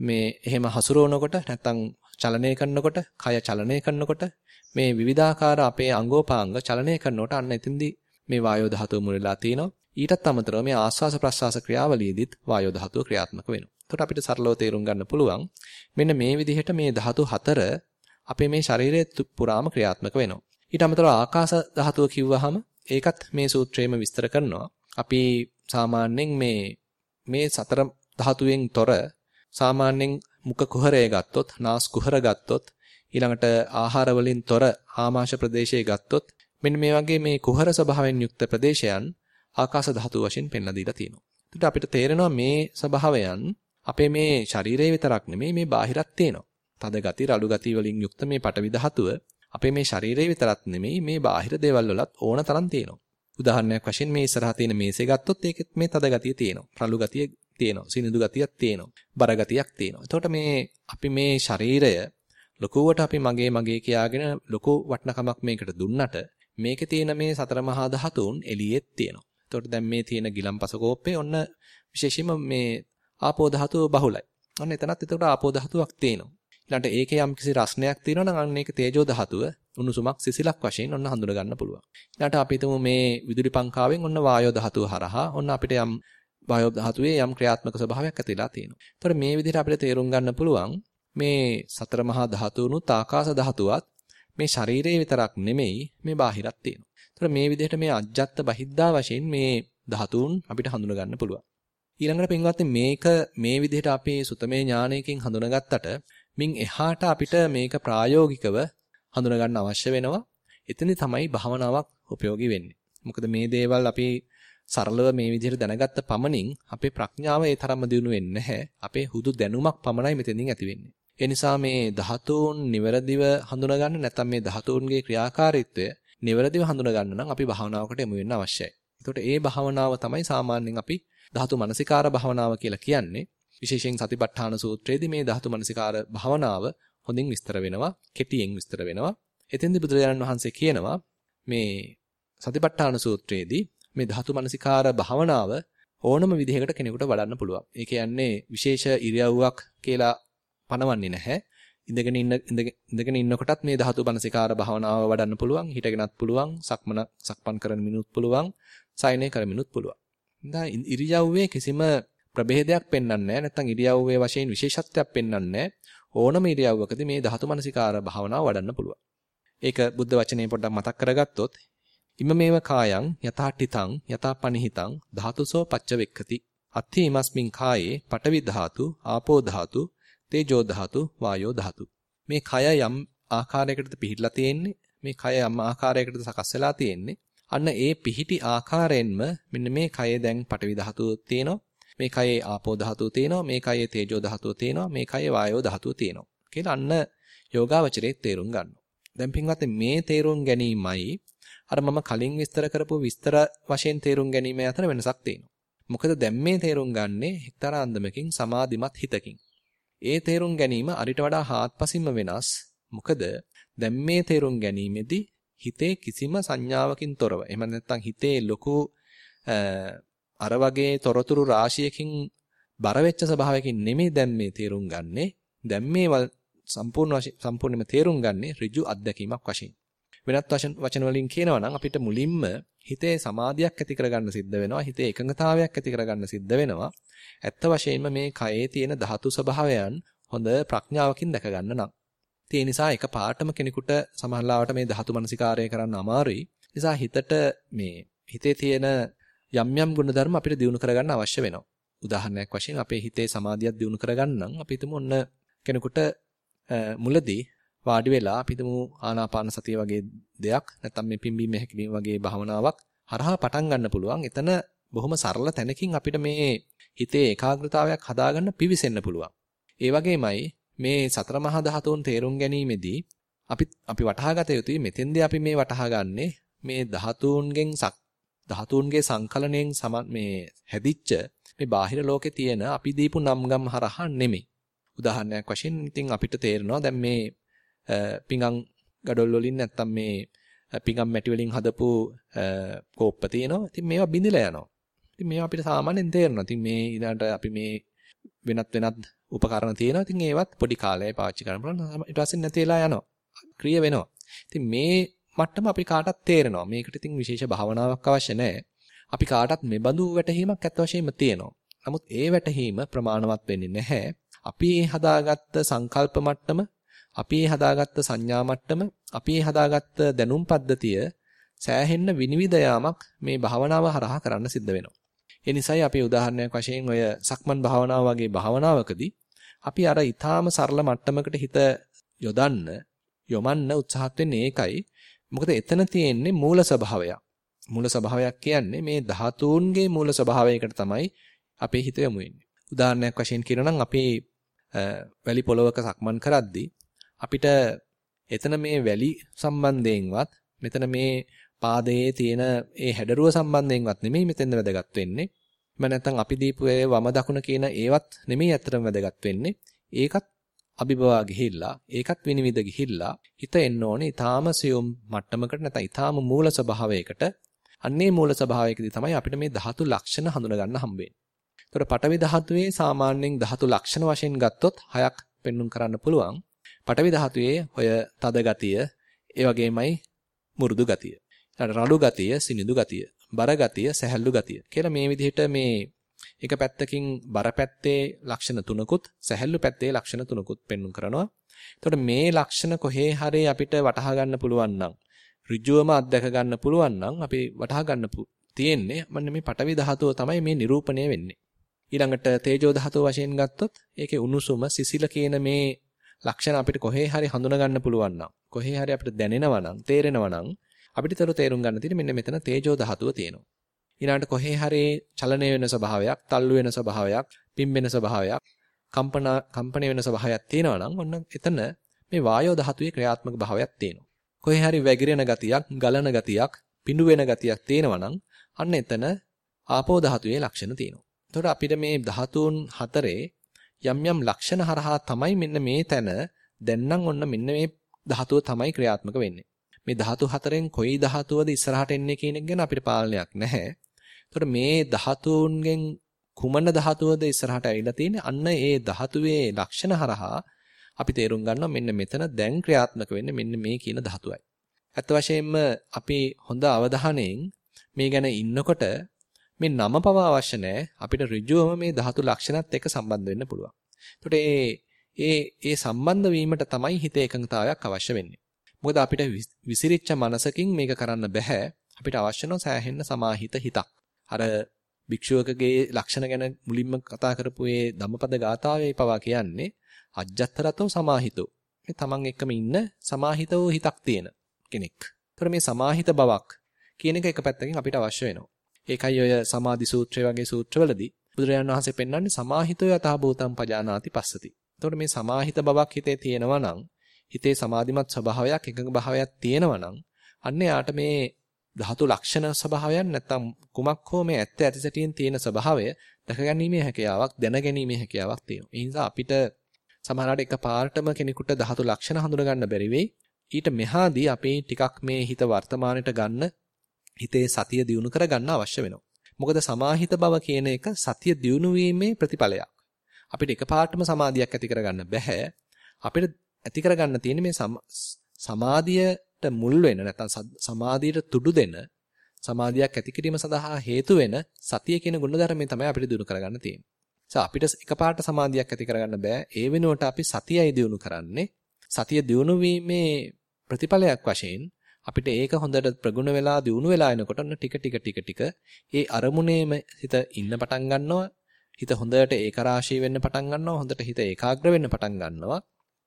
මේ එහෙම හසුරවනකොට නැත්තම් චලනය කරනකොට, කය චලනය කරනකොට මේ විවිධාකාර අපේ අංගෝපාංග චලනය කරනකොට අන්න එතෙන්දී මේ වායෝ ධාතුව මුල වෙලා තිනවා. ඊටත් අමතරව මේ ආස්වාස ප්‍රස්වාස ක්‍රියාවලියේදීත් වායෝ ධාතුව ක්‍රියාත්මක වෙනවා. එතකොට අපිට සරලව තේරුම් ගන්න පුළුවන් මෙන්න මේ විදිහට මේ ධාතු හතර අපේ මේ ශරීරයේ පුරාම ක්‍රියාත්මක වෙනවා. ඊට අමතරව ආකාශ ධාතුව කිව්වහම ඒකත් මේ සූත්‍රයේම විස්තර කරනවා. අපි සාමාන්‍යයෙන් මේ මේ සතර ධාතුවෙන් තොර සාමාන්‍යයෙන් මුඛ කුහරය ගත්තොත්, නාස් කුහර ගත්තොත්, ඊළඟට ආහාර වලින් තොර ආමාශ ප්‍රදේශය ගත්තොත් මෙන්න මේ වගේ මේ කුහර ස්වභාවයෙන් යුක්ත ප්‍රදේශයන් ආකාශ ධාතු වශයෙන් පෙන්ලා දීලා තියෙනවා. එතකොට අපිට තේරෙනවා මේ ස්වභාවයන් අපේ මේ ශරීරයේ විතරක් නෙමෙයි මේ බාහිරත් තියෙනවා. තද ගති, රළු ගති වලින් යුක්ත මේ පටවි ධාතුව අපේ මේ ශරීරයේ විතරක් නෙමෙයි මේ බාහිර දේවල් වලත් ඕන තරම් තියෙනවා. උදාහරණයක් වශයෙන් මේ ඉස්සරහා තියෙන මේසේ ගත්තොත් ඒකෙත් මේ තද ගතිය තියෙනවා. රළු ගතිය තියෙනවා. සිනිඳු ගතියක් තියෙනවා. බර ගතියක් තියෙනවා. එතකොට මේ අපි මේ ශරීරය ලොකුවට අපි මගේ මගේ කියාගෙන ලොකු වටිනකමක් මේකට දුන්නට මේකේ තියෙන මේ සතර මහා ධාතුන් එළියෙත් තියෙනවා. එතකොට දැන් මේ තියෙන ගිලම්පස කෝප්පේ ඔන්න විශේෂයෙන්ම මේ ආපෝ ධාතුව බහුලයි. ඔන්න එතනත් එතකොට ආපෝ ධාතුවක් තියෙනවා. ඊළඟට ඒකේ යම් කිසි රස්නයක් තියෙනවා නම් අන්න ඒක තේජෝ ධාතුව උණුසුමක් සිසිලක් වශයෙන් ඔන්න හඳුන ගන්න පුළුවන්. ඊළඟට අපි හිතමු මේ විදුලි පංකාවෙන් ඔන්න වායෝ ධාතුව හරහා ඔන්න අපිට යම් වායෝ ධාතුවේ යම් ක්‍රියාත්මක ස්වභාවයක් ඇතිලා තියෙනවා. ඒතර මේ විදිහට අපිට තේරුම් ගන්න පුළුවන් මේ සතර මහා ධාතුනුත් ආකාශ ධාතුවත් මේ ශරීරයේ විතරක් නෙමෙයි මේ බාහිරත් තියෙනවා. ඒතර මේ විදිහට මේ අජ්ජත් බහිද්දා වශයෙන් මේ ධාතුන් අපිට හඳුන ගන්න පුළුවන්. ඊළඟට පින්වත්නි මේක මේ විදිහට අපි සුතමේ ඥානයකින් හඳුනගත්තට මින් එහාට අපිට මේක ප්‍රායෝගිකව හඳුන ගන්න අවශ්‍ය වෙනවා. එතනදි තමයි භාවනාවක් උපයෝගී වෙන්නේ. මොකද මේ දේවල් අපි සරලව මේ විදිහට දැනගත්ත පමණින් අපේ ප්‍රඥාව ඒ තරම්ම දියුණු වෙන්නේ නැහැ. අපේ හුදු දැනුමක් පමණයි මෙතනින් ඇති වෙන්නේ. ඒ නිසා මේ ධාතුන් නිවැරදිව හඳුනා ගන්න නැත්නම් මේ ධාතුන්ගේ ක්‍රියාකාරීත්වය නිවැරදිව හඳුනා ගන්න නම් අපි භාවනාවකට යමු වෙන්න අවශ්‍යයි. එතකොට ඒ භාවනාව තමයි සාමාන්‍යයෙන් අපි ධාතු මනසිකාර භාවනාව කියලා කියන්නේ. විශේෂයෙන් සතිපට්ඨාන සූත්‍රයේදී මේ ධාතු මනසිකාර භාවනාව හොඳින් විස්තර වෙනවා, කෙටියෙන් විස්තර වෙනවා. එතෙන්දී බුදුරජාණන් වහන්සේ කියනවා මේ සතිපට්ඨාන සූත්‍රයේදී මේ ධාතු මනසිකාර භාවනාව ඕනම විදිහකට කෙනෙකුට වඩන්න පුළුවන්. ඒ කියන්නේ විශේෂ ඉරියව්වක් කියලා පනවන්නේ නැහැ. ඉඳගෙන ඉන්න ඉඳගෙන ඉන්නකොටත් මේ ධාතු මනසිකාර භාවනාව වඩන්න පුළුවන්. හිටගෙනත් පුළුවන්. සක්මන සක්පන් කරන මිනුත් පුළුවන්. සයනය කරමිනුත් පුළුවන්. ඉතින් ඉරියව්වේ කිසිම ප්‍රභේදයක් පෙන්වන්නේ නැහැ. නැත්නම් ඉරියව්වේ වශයෙන් විශේෂත්වයක් පෙන්වන්නේ නැහැ. ඕනම ඉරියව්වකදී මේ ධාතු මනසිකාර භාවනාව වඩන්න පුළුවන්. ඒක බුද්ධ වචනේ පොඩ්ඩක් මතක් කරගත්තොත් ඉමමේව කායං යථාට්ඨිතං යථාපනිහිතං ධාතුසෝ පච්චවෙක්ඛති අත්ථි ඉමස්මින් කායේ පඨවි ධාතු ආපෝ ධාතු තේජෝ ධාතු වායෝ ධාතු මේ කය යම් ආකාරයකටද පිහිටලා තියෙන්නේ මේ කය යම් ආකාරයකටද සකස් වෙලා තියෙන්නේ අන්න ඒ පිහිටි ආකාරයෙන්ම මෙන්න මේ කයේ දැන් පඨවි ධාතුව තියෙනවා මේ කයේ ආපෝ ධාතුව තියෙනවා මේ කයේ තේජෝ ධාතුව තියෙනවා මේ කයේ වායෝ ධාතුව තියෙනවා කියලා අන්න යෝගාවචරයේ තේරුම් ගන්නවා. දැන් පින්වත් මේ තේරුම් ගැනීමයි අර මම කලින් විස්තර කරපු විස්තර වශයෙන් තේරුම් ගැනීම අතර වෙනසක් තියෙනවා. මොකද දැන් මේ තේරුම් ගන්නේ එක්තරා අන්දමකින් සමාධිමත් හිතකින්. ඒ තේරුම් ගැනීම අරිට වඩා හාත්පසින්ම වෙනස්. මොකද දැන් මේ තේරුම් ගැනීමේදී හිතේ කිසිම සංඥාවකින් තොරව එහෙම නැත්නම් හිතේ ලොකු අර වගේ තොරතුරු රාශියකින් බර වෙච්ච ස්වභාවයකින් නෙමෙයි දැන් මේ තේරුම් ගන්නෙ. දැන් මේවල් සම්පූර්ණ වශයෙන් සම්පූර්ණයෙන්ම තේරුම් ගන්නෙ ඍජු අත්දැකීමක් වශයෙන්. වෙනත් වචන වචන වලින් කියනවා නම් අපිට මුලින්ම හිතේ සමාධියක් ඇති කරගන්න සිද්ධ වෙනවා. හිතේ එකඟතාවයක් ඇති කරගන්න සිද්ධ වෙනවා. ඇත්ත වශයෙන්ම මේ කයේ තියෙන ධාතු ස්වභාවයන් හොඳ ප්‍රඥාවකින් දැක ගන්න නම්. ඒ නිසා එක පාටම කෙනෙකුට සමහරවිට මේ ධාතු මනසිකාරය කරන්න අමාරුයි. නිසා හිතට මේ හිතේ තියෙන යම් යම් ගුණධර්ම අපිට දිනු කරගන්න අවශ්‍ය වෙනවා. උදාහරණයක් වශයෙන් අපේ හිතේ සමාධියක් දිනු කරගන්න නම් අපි හිතමු ඔන්න කෙනෙකුට මුලදී වාඩි වෙලා අපි හිතමු ආනාපාන සතිය වගේ දෙයක් නැත්නම් මේ පිම්බීම හැකිලිම වගේ භාවනාවක් හරහා පටන් ගන්න පුළුවන්. එතන බොහොම සරල තැනකින් අපිට මේ හිතේ ඒකාග්‍රතාවයක් හදාගන්න පිවිසෙන්න පුළුවන්. ඒ වගේමයි මේ සතර මහා ධාතුන් තේරුම් ගැනීමේදී අපි අපි වටහා ගත යුතුයි මෙතෙන්දී අපි මේ වටහා ගන්නේ මේ ධාතුන්ගෙන් ධාතුන්ගේ සංකලණයෙන් මේ හැදිච්ච මේ බාහිර ලෝකේ තියෙන අපි දීපු නම්ගම් හරහා නෙමෙයි. උදාහරණයක් වශයෙන් ඉතින් අපිට තේරෙනවා දැන් මේ පිඟන් gadol වලින් නැත්තම් මේ පිඟන් මැටි වලින් හදපු කෝප්ප තියෙනවා. ඉතින් මේවා බිඳිලා යනවා. ඉතින් මේවා අපිට සාමාන්‍යයෙන් තේරෙනවා. ඉතින් මේ ඊළඟට අපි මේ වෙනත් වෙනත් උපකරණ තියෙනවා. ඉතින් ඒවත් පොඩි කාලයයි පාවිච්චි කරන්න පුළුවන්. ඊට පස්සේ නැති වෙලා යනවා. ක්‍රිය වෙනවා. ඉතින් මේ මට්ටම අපි කාටත් තේරෙනවා. මේකට ඉතින් විශේෂ භාවනාවක් අවශ්‍ය නැහැ. අපි කාටත් මෙබඳු වැටහීමක් ඇත්ත වශයෙන්ම තියෙනවා. නමුත් ඒ වැටහීම ප්‍රමාණවත් වෙන්නේ නැහැ. අපි හදාගත්ත සංකල්ප මට්ටම, අපි හදාගත්ත සංඥා මට්ටම, අපි හදාගත්ත දැනුම් පද්ධතිය සෑහෙන්න විනිවිද යාමක් මේ භාවනාව හරහා කරන්න සිද්ධ වෙනවා. ඒ නිසායි අපි උදාහරණයක් වශයෙන් ඔය සක්මන් භාවනාව වගේ භාවනාවකදී අපි අර ඊටාම සරල මට්ටමකට හිත යොදන්න යොමන්න උත්සාහත් වෙන්නේ ඒකයි. මොකද එතන තියෙන්නේ මූල ස්වභාවයක්. මූල ස්වභාවයක් කියන්නේ මේ ධාතුන්ගේ මූල ස්වභාවයකට තමයි අපේ හිත යොමු වෙන්නේ. උදාහරණයක් වශයෙන් කියනනම් අපි වැලි පොලවක සක්මන් කරද්දී අපිට එතන මේ වැලි සම්බන්ධයෙන්වත් මෙතන මේ පාදයේ තියෙන ඒ හැඩරුව සම්බන්ධයෙන්වත් නෙමෙයි මෙතෙන්ද වැදගත් වෙන්නේ. එම නැත්නම් අපි දීපු ඒ වම දකුණ කියන ඒවත් නෙමෙයි ඇත්තටම වැදගත් වෙන්නේ. ඒකත් අභිබවා ගිහිල්ලා ඒකත් විනිවිද ගිහිල්ලා හිත එන්න ඕනේ ඊටාම සියුම් මට්ටමකට නැත්නම් ඊටාම මූල ස්වභාවයකට අන්නේ මූල ස්වභාවයකදී තමයි අපිට මේ ධාතු ලක්ෂණ හඳුන ගන්න හම්බෙන්නේ. ඒතකොට පටවි ධාතුවේ සාමාන්‍යයෙන් ධාතු ලක්ෂණ වශයෙන් ගත්තොත් හයක් පෙන්눔 කරන්න පුළුවන්. පටවි ධාතුවේ ඔය තද ගතිය, ඒ වගේමයි මුරුදු ගතිය. ඊට රළු ගතිය, සිනිඳු ගතිය, බර ගතිය, සැහැල්ලු ගතිය කියලා මේ විදිහට මේ එක පැත්තකින් බර පැත්තේ ලක්ෂණ තුනකුත්, සැහැල්ලු පැත්තේ ලක්ෂණ තුනකුත් පෙන්눔 කරනවා. එතකොට මේ ලක්ෂණ කොහේ හරි අපිට වටහා ගන්න පුළුවන් නම් ඍජුවම අත්දැක ගන්න පුළුවන් නම් අපි වටහා ගන්න තියෙන්නේ මන්න මේ පටවි ධාතුව තමයි මේ නිරූපණය වෙන්නේ. ඊළඟට තේජෝ ධාතුව වශයෙන් ගත්තොත් ඒකේ උණුසුම සිසිල කියන මේ ලක්ෂණ අපිට කොහේ හරි හඳුනා ගන්න පුළුවන් නම් කොහේ හරි අපිට දැනෙනවා නම් තේරෙනවා නම් අපිටතර තේරුම් ගන්න තියෙන්නේ මෙන්න මෙතන තේජෝ ධාතුව තියෙනවා. ඊළඟට කොහේ හරි චලනය වෙන ස්වභාවයක්, තල්ලු වෙන ස්වභාවයක්, පිම්බෙන ස්වභාවයක්, කම්පන කම්පණය වෙන ස්වභාවයක් තියෙනවා නම් ඔන්න එතන මේ වායෝ ධාතුවේ ක්‍රියාත්මක භාවයක් තියෙනවා. කොහේ හරි වැగిරෙන ගතියක්, ගලන ගතියක්, පිඬු වෙන ගතියක් තියෙනවා නම් අන්න එතන ආපෝ ධාතුවේ ලක්ෂණ තියෙනවා. එතකොට අපිට මේ ධාතුන් හතරේ යම් යම් ලක්ෂණ හරහා තමයි මෙන්න මේ තැන දැන් නම් ඔන්න මෙන්න මේ ධාතුව තමයි ක්‍රියාත්මක වෙන්නේ. මේ ධාතු හතරෙන් කොයි ධාතුවද ඉස්සරහට එන්නේ කියන එක ගැන අපිට පාලනයක් නැහැ. එතකොට මේ ධාතුන්ගෙන් කුමන ධාතුවද ඉස්සරහට ඇවිල්ලා තියෙන්නේ? අන්න ඒ ධාතුවේ ලක්ෂණ හරහා අපි තේරුම් ගන්නවා මෙන්න මෙතන දැන් ක්‍රියාත්මක වෙන්නේ මෙන්න මේ කියන ධාතුවයි. ඇත්ත වශයෙන්ම අපි හොඳ අවධානයෙන් මේ ගැන ඉන්නකොට මේ නම පවා අවශ්‍ය නැහැ. අපිට ඍජුවම මේ ධාතු ලක්ෂණත් එක්ක සම්බන්ධ වෙන්න පුළුවන්. එතකොට ඒ ඒ ඒ සම්බන්ධ වීමට තමයි හිතේ එකඟතාවයක් අවශ්‍ය වෙන්නේ. මොකද අපිට විසිරිච්ච මනසකින් මේක කරන්න බෑ. අපිට අවශ්‍ය නො සෑහෙන්න සමාහිත හිතක්. අර භික්ෂුවකගේ ලක්ෂණ ගැන මුලින්ම කතා කරපු ඒ ධම්මපද ගාථාවේ පවා කියන්නේ අජ්ජත්තරතෝ සමාහිතෝ. මේ තමන් එක්කම ඉන්න සමාහිතව හිතක් තියෙන කෙනෙක්. ඒතර මේ සමාහිත බවක් කියන එක එක පැත්තකින් අපිට අවශ්‍ය වෙනවා. ඒකයි ඔය සමාධි සූත්‍රය වගේ සූත්‍රවලදී බුදුරජාණන් වහන්සේ පෙන්වන්නේ සමාහිතෝ යථා භූතං පජානාති පස්සති. එතකොට මේ සමාහිත බවක් හිතේ තියෙනවා නම් හිතේ සමාධිමත් ස්වභාවයක් එකඟ භාවයක් තියෙනවා නම් අන්න යාට මේ ධාතු ලක්ෂණ ස්වභාවයන් නැත්තම් කුමක් හෝ මේ ඇත්ත ඇති සැටියෙන් තියෙන ස්වභාවය දැකගැනීමේ හැකියාවක් දැනගැනීමේ හැකියාවක් තියෙනවා. ඒ නිසා අපිට සමහරවිට එකපාරටම කෙනෙකුට ධාතු ලක්ෂණ හඳුනා ගන්න බැරි වෙයි. ඊට මෙහාදී අපි ටිකක් මේ හිත වර්තමානයට ගන්න හිතේ සතිය දියුණු කර ගන්න අවශ්‍ය වෙනවා. මොකද සමාහිත බව කියන එක සතිය දියුණු වීමේ ප්‍රතිඵලයක්. අපිට එකපාරටම සමාධියක් ඇති කරගන්න බෑ. අපිට ඇති කරගන්න තියෙන්නේ මේ සමාධියට මුල් වෙන නැත්නම් සමාධියට තුඩු දෙන සමාධියක් ඇති කිරීම සඳහා හේතු වෙන සතිය කියන ගුණධර්මය තමයි අපිට දිනු කරගන්න තියෙන්නේ. ඒ අපිට එකපාරට සමාධියක් ඇති කරගන්න බෑ. ඒ වෙනුවට අපි සතියයි දිනු කරන්නේ. සතිය දිනු වීමේ ප්‍රතිඵලයක් වශයෙන් අපිට ඒක හොඳට ප්‍රගුණ වෙලා දිනු වෙලා එනකොට ඔන්න ටික ටික ටික ටික ඒ අරමුණේම හිත ඉන්න පටන් ගන්නවා. හිත හොඳට ඒකරාශී වෙන්න පටන් ගන්නවා. හොඳට හිත ඒකාග්‍ර වෙන්න පටන් ගන්නවා.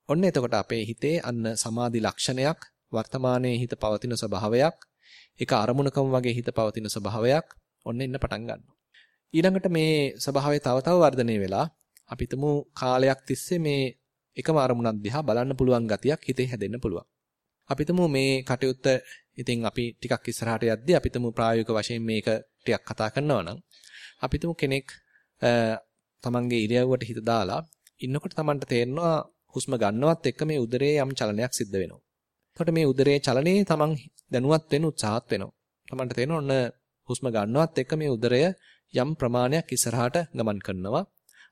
ඔන්න එතකොට අපේ හිතේ අන්න සමාධි ලක්ෂණයක් වර්තමානයේ හිත පවතින ස්වභාවයක් ඒක අරමුණකම වගේ හිත පවතින ස්වභාවයක් ඔන්න එන්න පටන් ගන්නවා. ඊළඟට මේ ස්වභාවය තව තව වර්ධනය වෙලා අපි කාලයක් තිස්සේ මේ එකම අරමුණක් දිහා බලන්න පුළුවන් ගතියක් හිතේ හැදෙන්න පුළුවන්. අපි මේ කටයුත්ත ඉතින් අපි ටිකක් ඉස්සරහට යද්දී අපි ප්‍රායෝගික වශයෙන් මේක ටිකක් කතා කරනවා නම් අපි කෙනෙක් තමන්ගේ ඉරියව්වට හිත දාලා ඉන්නකොට තමන්ට තේරෙනවා හුස්ම ගන්නවත් එක්ක මේ උදරයේ යම් චලනයක් සිද්ධ වෙනවා. එතකොට මේ උදරයේ චලනයේ තමන් දැනුවත් වෙන්න උත්සාහත් වෙනවා. තමන්ට තේරෙන ඔන්න හුස්ම ගන්නවත් එක්ක මේ උදරය යම් ප්‍රමාණයක් ඉස්සරහට ගමන් කරනවා.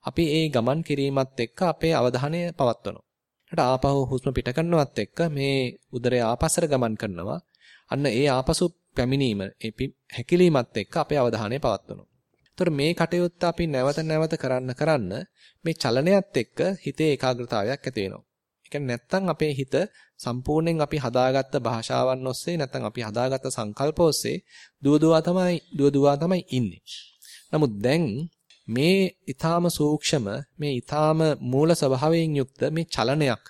අපි ඒ ගමන් කිරීමත් එක්ක අපේ අවධානය පවත්වනවා. ඊට ආපහු හුස්ම පිට කරනවත් එක්ක මේ උදරය ආපස්සට ගමන් කරනවා. අන්න ඒ ආපසු පැමිණීම ඒ හැකිලීමත් එක්ක අපේ අවධානය පවත්වනවා. එතකොට මේ කටයුත්ත අපි නැවත නැවත කරන්න කරන්න මේ චලනයත් එක්ක හිතේ ඒකාග්‍රතාවයක් ඇති වෙනවා. ඒ නැත්තම් අපේ හිත සම්පූර්ණයෙන් අපි හදාගත්ත භාෂාවන් ඔස්සේ නැත්තම් අපි හදාගත්ත සංකල්ප ඔස්සේ දුවදුවා තමයි දුවදුවා තමයි ඉන්නේ. නමුත් දැන් මේ ඊ타ම සූක්ෂම මේ ඊ타ම මූල ස්වභාවයෙන් යුක්ත මේ චලනයක්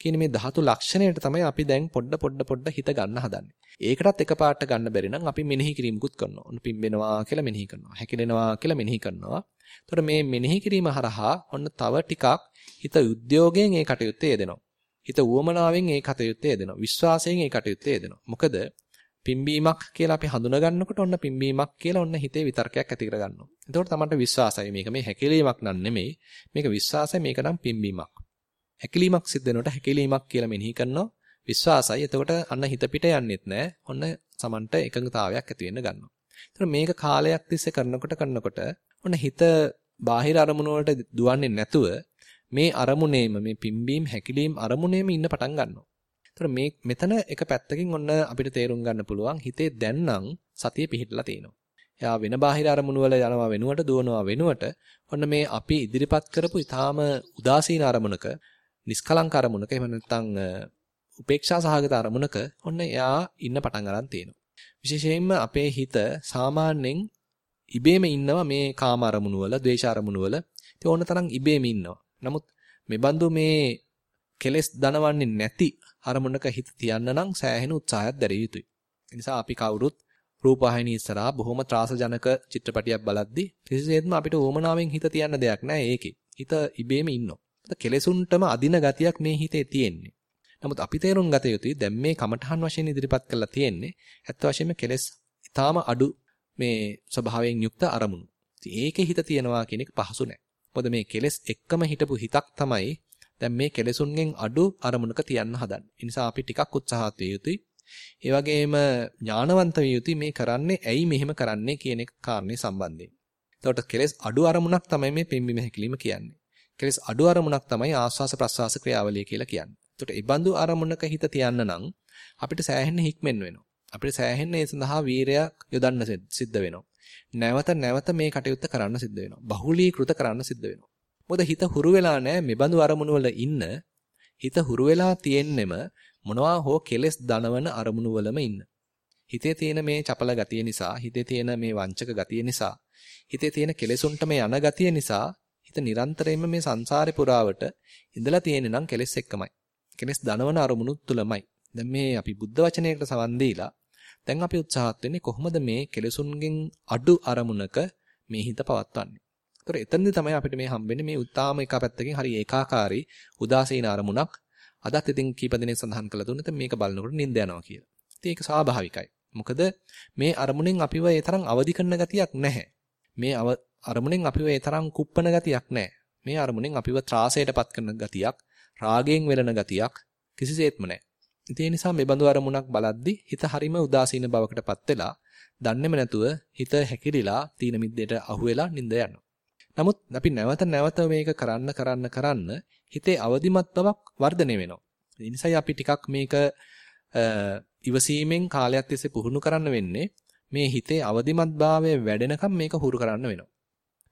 කියන මේ ධාතු ලක්ෂණයට තමයි අපි දැන් පොඩ පොඩ පොඩ හිත ගන්න හදන්නේ. ඒකටත් එකපාරට ගන්න බැරි නම් අපි මෙනෙහි කිරීමකුත් කරනවා. ඔන්න පිම්බෙනවා කියලා මෙනෙහි කරනවා. හැකිලෙනවා කියලා මෙනෙහි කරනවා. එතකොට මේ මෙනෙහි කිරීම හරහා ඔන්න තව ටිකක් හිත උද්‍යෝගයෙන් ඒ කටයුත්තේ යෙදෙනවා. හිත උවමනාවෙන් ඒ කටයුත්තේ යෙදෙනවා. විශ්වාසයෙන් ඒ කටයුත්තේ යෙදෙනවා. මොකද පිම්බීමක් කියලා අපි හඳුනා ගන්නකොට ඔන්න පිම්බීමක් කියලා ඔන්න හිතේ විතර්කයක් ඇති කර ගන්නවා. එතකොට තමයි විශ්වාසයි මේක මේ හැකිලීමක් නන් නෙමෙයි. මේක විශ්වාසයි මේක නම් පිම්බීමක්. හැකිලීමක් සිද්ධ වෙනකොට හැකිලීමක් කියලා මෙනෙහි කරනවා. විශ්වාසයි. එතකොට අන්න හිත පිට යන්නෙත් නෑ. ඔන්න Tamanට එකඟතාවයක් ඇති වෙන්න ගන්නවා. එතකොට මේක කාලයක් තිස්සේ කරනකොට කරනකොට ඔන්න හිත බාහිර අරමුණු වලට දුවන්නේ නැතුව මේ අරමුණේම මේ පිම්බීම් හැකිලීම් අරමුණේම ඉන්න පටන් ගන්නවා. එතකොට මේ මෙතන එක පැත්තකින් ඔන්න අපිට තේරුම් ගන්න පුළුවන් හිතේ දැන් නම් සතිය පිහිටලා තියෙනවා. එයා වෙන බාහිර අරමුණු වල යනවා වෙනුවට දුවනවා වෙනුවට ඔන්න මේ අපි ඉදිරිපත් කරපු ඊටාම උදාසීන අරමුණක නිස්කලංක අරමුණක එහෙම නැත්නම් උපේක්ෂා සහගත අරමුණක ඔන්න එයා ඉන්න පටන් ගන්න තියෙනවා. විශේෂයෙන්ම අපේ හිත සාමාන්‍යයෙන් ඉබේම ඉන්නවා මේ කාම අරමුණු වල, ද්වේෂ අරමුණු වල. ඉතින් ඕන තරම් ඉබේම ඉන්නවා. නමුත් මේ බඳු මේ කෙලෙස් දනවන්නේ නැති අරමුණක හිත තියන්න නම් සෑහෙන උත්සාහයක් දැරිය යුතුයි. ඒ නිසා අපි කවුරුත් රූපවාහිනී ඉස්සරහා බොහොම ත්‍රාසජනක චිත්‍රපටියක් බලද්දි කිසිසේත්ම අපිට ඕමනාවෙන් හිත තියන්න දෙයක් නැහැ ඒකේ. හිත ඉබේම ඉන්නවා. කෙලෙසුන්ටම අදින ගතියක් මේ හිතේ තියෙන්නේ. නමුත් අපි තේරුම් ගත යුතුයි දැන් මේ කමඨහන් වශයෙන් ඉදිරිපත් කරලා තියෙන්නේ ඇත්ත වශයෙන්ම කෙලෙස් ඊටාම අඩු මේ ස්වභාවයෙන් යුක්ත අරමුණු. ඉතින් ඒකේ හිත තියනවා කියන එක පහසු නෑ. මොකද මේ කෙලෙස් එක්කම හිටපු හිතක් තමයි දැන් මේ කෙලෙසුන්ගෙන් අඩු අරමුණක තියන්න හදන්නේ. ඒ නිසා අපි ටිකක් උත්සාහත් විය යුතුයි. ඒ වගේම ඥානවන්ත විය යුතුයි මේ කරන්නේ ඇයි මෙහෙම කරන්නේ කියන එක කාරණේ සම්බන්ධයෙන්. එතකොට කෙලෙස් අඩු අරමුණක් තමයි මේ පිම්බිම හැකිලිම කියන්නේ. කෙලෙස් අඩු අරමුණක් තමයි ආස්වාස ප්‍රස්වාස ක්‍රියාවලිය කියලා කියන්නේ. එතකොට ඒ බඳු අරමුණක හිත තියන්න නම් අපිට සෑහෙන්න හික්මෙන්න වෙනවා. අපිට සෑහෙන්න ඒ සඳහා වීරයක් යොදන්න සිද්ධ වෙනවා. නැවත නැවත මේ කටයුත්ත කරන්න සිද්ධ වෙනවා. බහුලීකృత කරන්න සිද්ධ වෙනවා. මොකද හිත හුරු වෙලා නැහැ මේ බඳු අරමුණු වල ඉන්න. හිත හුරු වෙලා තියෙන්නෙම මොනවා හෝ කෙලෙස් දනවන අරමුණු වලම ඉන්න. හිතේ තියෙන මේ චපල ගතිය නිසා, හිතේ තියෙන මේ වංචක ගතිය නිසා, හිතේ තියෙන කෙලෙසුන්ට මේ යන ගතිය නිසා හිත නිරන්තරයෙන්ම මේ සංසාරේ පුරාවට ඉඳලා තියෙන්නේ නම් කෙලෙස් එක්කමයි. කෙලෙස් දනවන අරමුණු තුලමයි. දැන් මේ අපි බුද්ධ වචනයකට සවන් දීලා දැන් අපි උත්සාහත් වෙන්නේ කොහොමද මේ කෙලෙසුන්ගෙන් අඩු අරමුණක මේ හිත පවත්වන්නේ. ඒතර එතනදී තමයි අපිට මේ හම්බෙන්නේ මේ උත්තාම එක පැත්තකින් හරි ඒකාකාරී උදාසීන අරමුණක්. අදත් ඉතින් කීප දිනෙක සඳහන් කළා දුන්නත් මේක බලනකොට නිින්ද යනවා කියලා. ඉතින් ඒක ස්වාභාවිකයි. මොකද මේ අරමුණෙන් අපිව ඒ තරම් අවදි කරන ගතියක් නැහැ. මේ අරමුණෙන් අපිව ඒ තරම් කුප්පන ගතියක් නැහැ. මේ අරමුණෙන් අපිව ත්‍රාසයටපත් කරන ගතියක්, රාගයෙන් වෙලන ගතියක් කිසිසේත්ම නැහැ. ඒ නිසා මේ බඳු අරමුණක් බලද්දි හිත හරීම උදාසීන බවකටපත් වෙලා, දන්නේම නැතුව හිත හැකිලිලා තීන මිද්දේට අහු වෙලා නිඳ යනවා. නමුත් අපි නැවත නැවත මේක කරන්න කරන්න කරන්න හිතේ අවදිමත් බවක් වර්ධනය වෙනවා. ඒ නිසායි අපි ටිකක් මේක ඉවසීමෙන් කාලයක් තිස්සේ පුහුණු කරන්න වෙන්නේ. මේ හිතේ අවදිමත් භාවය වැඩෙනකම් මේක හුරු කරන්න වෙනවා.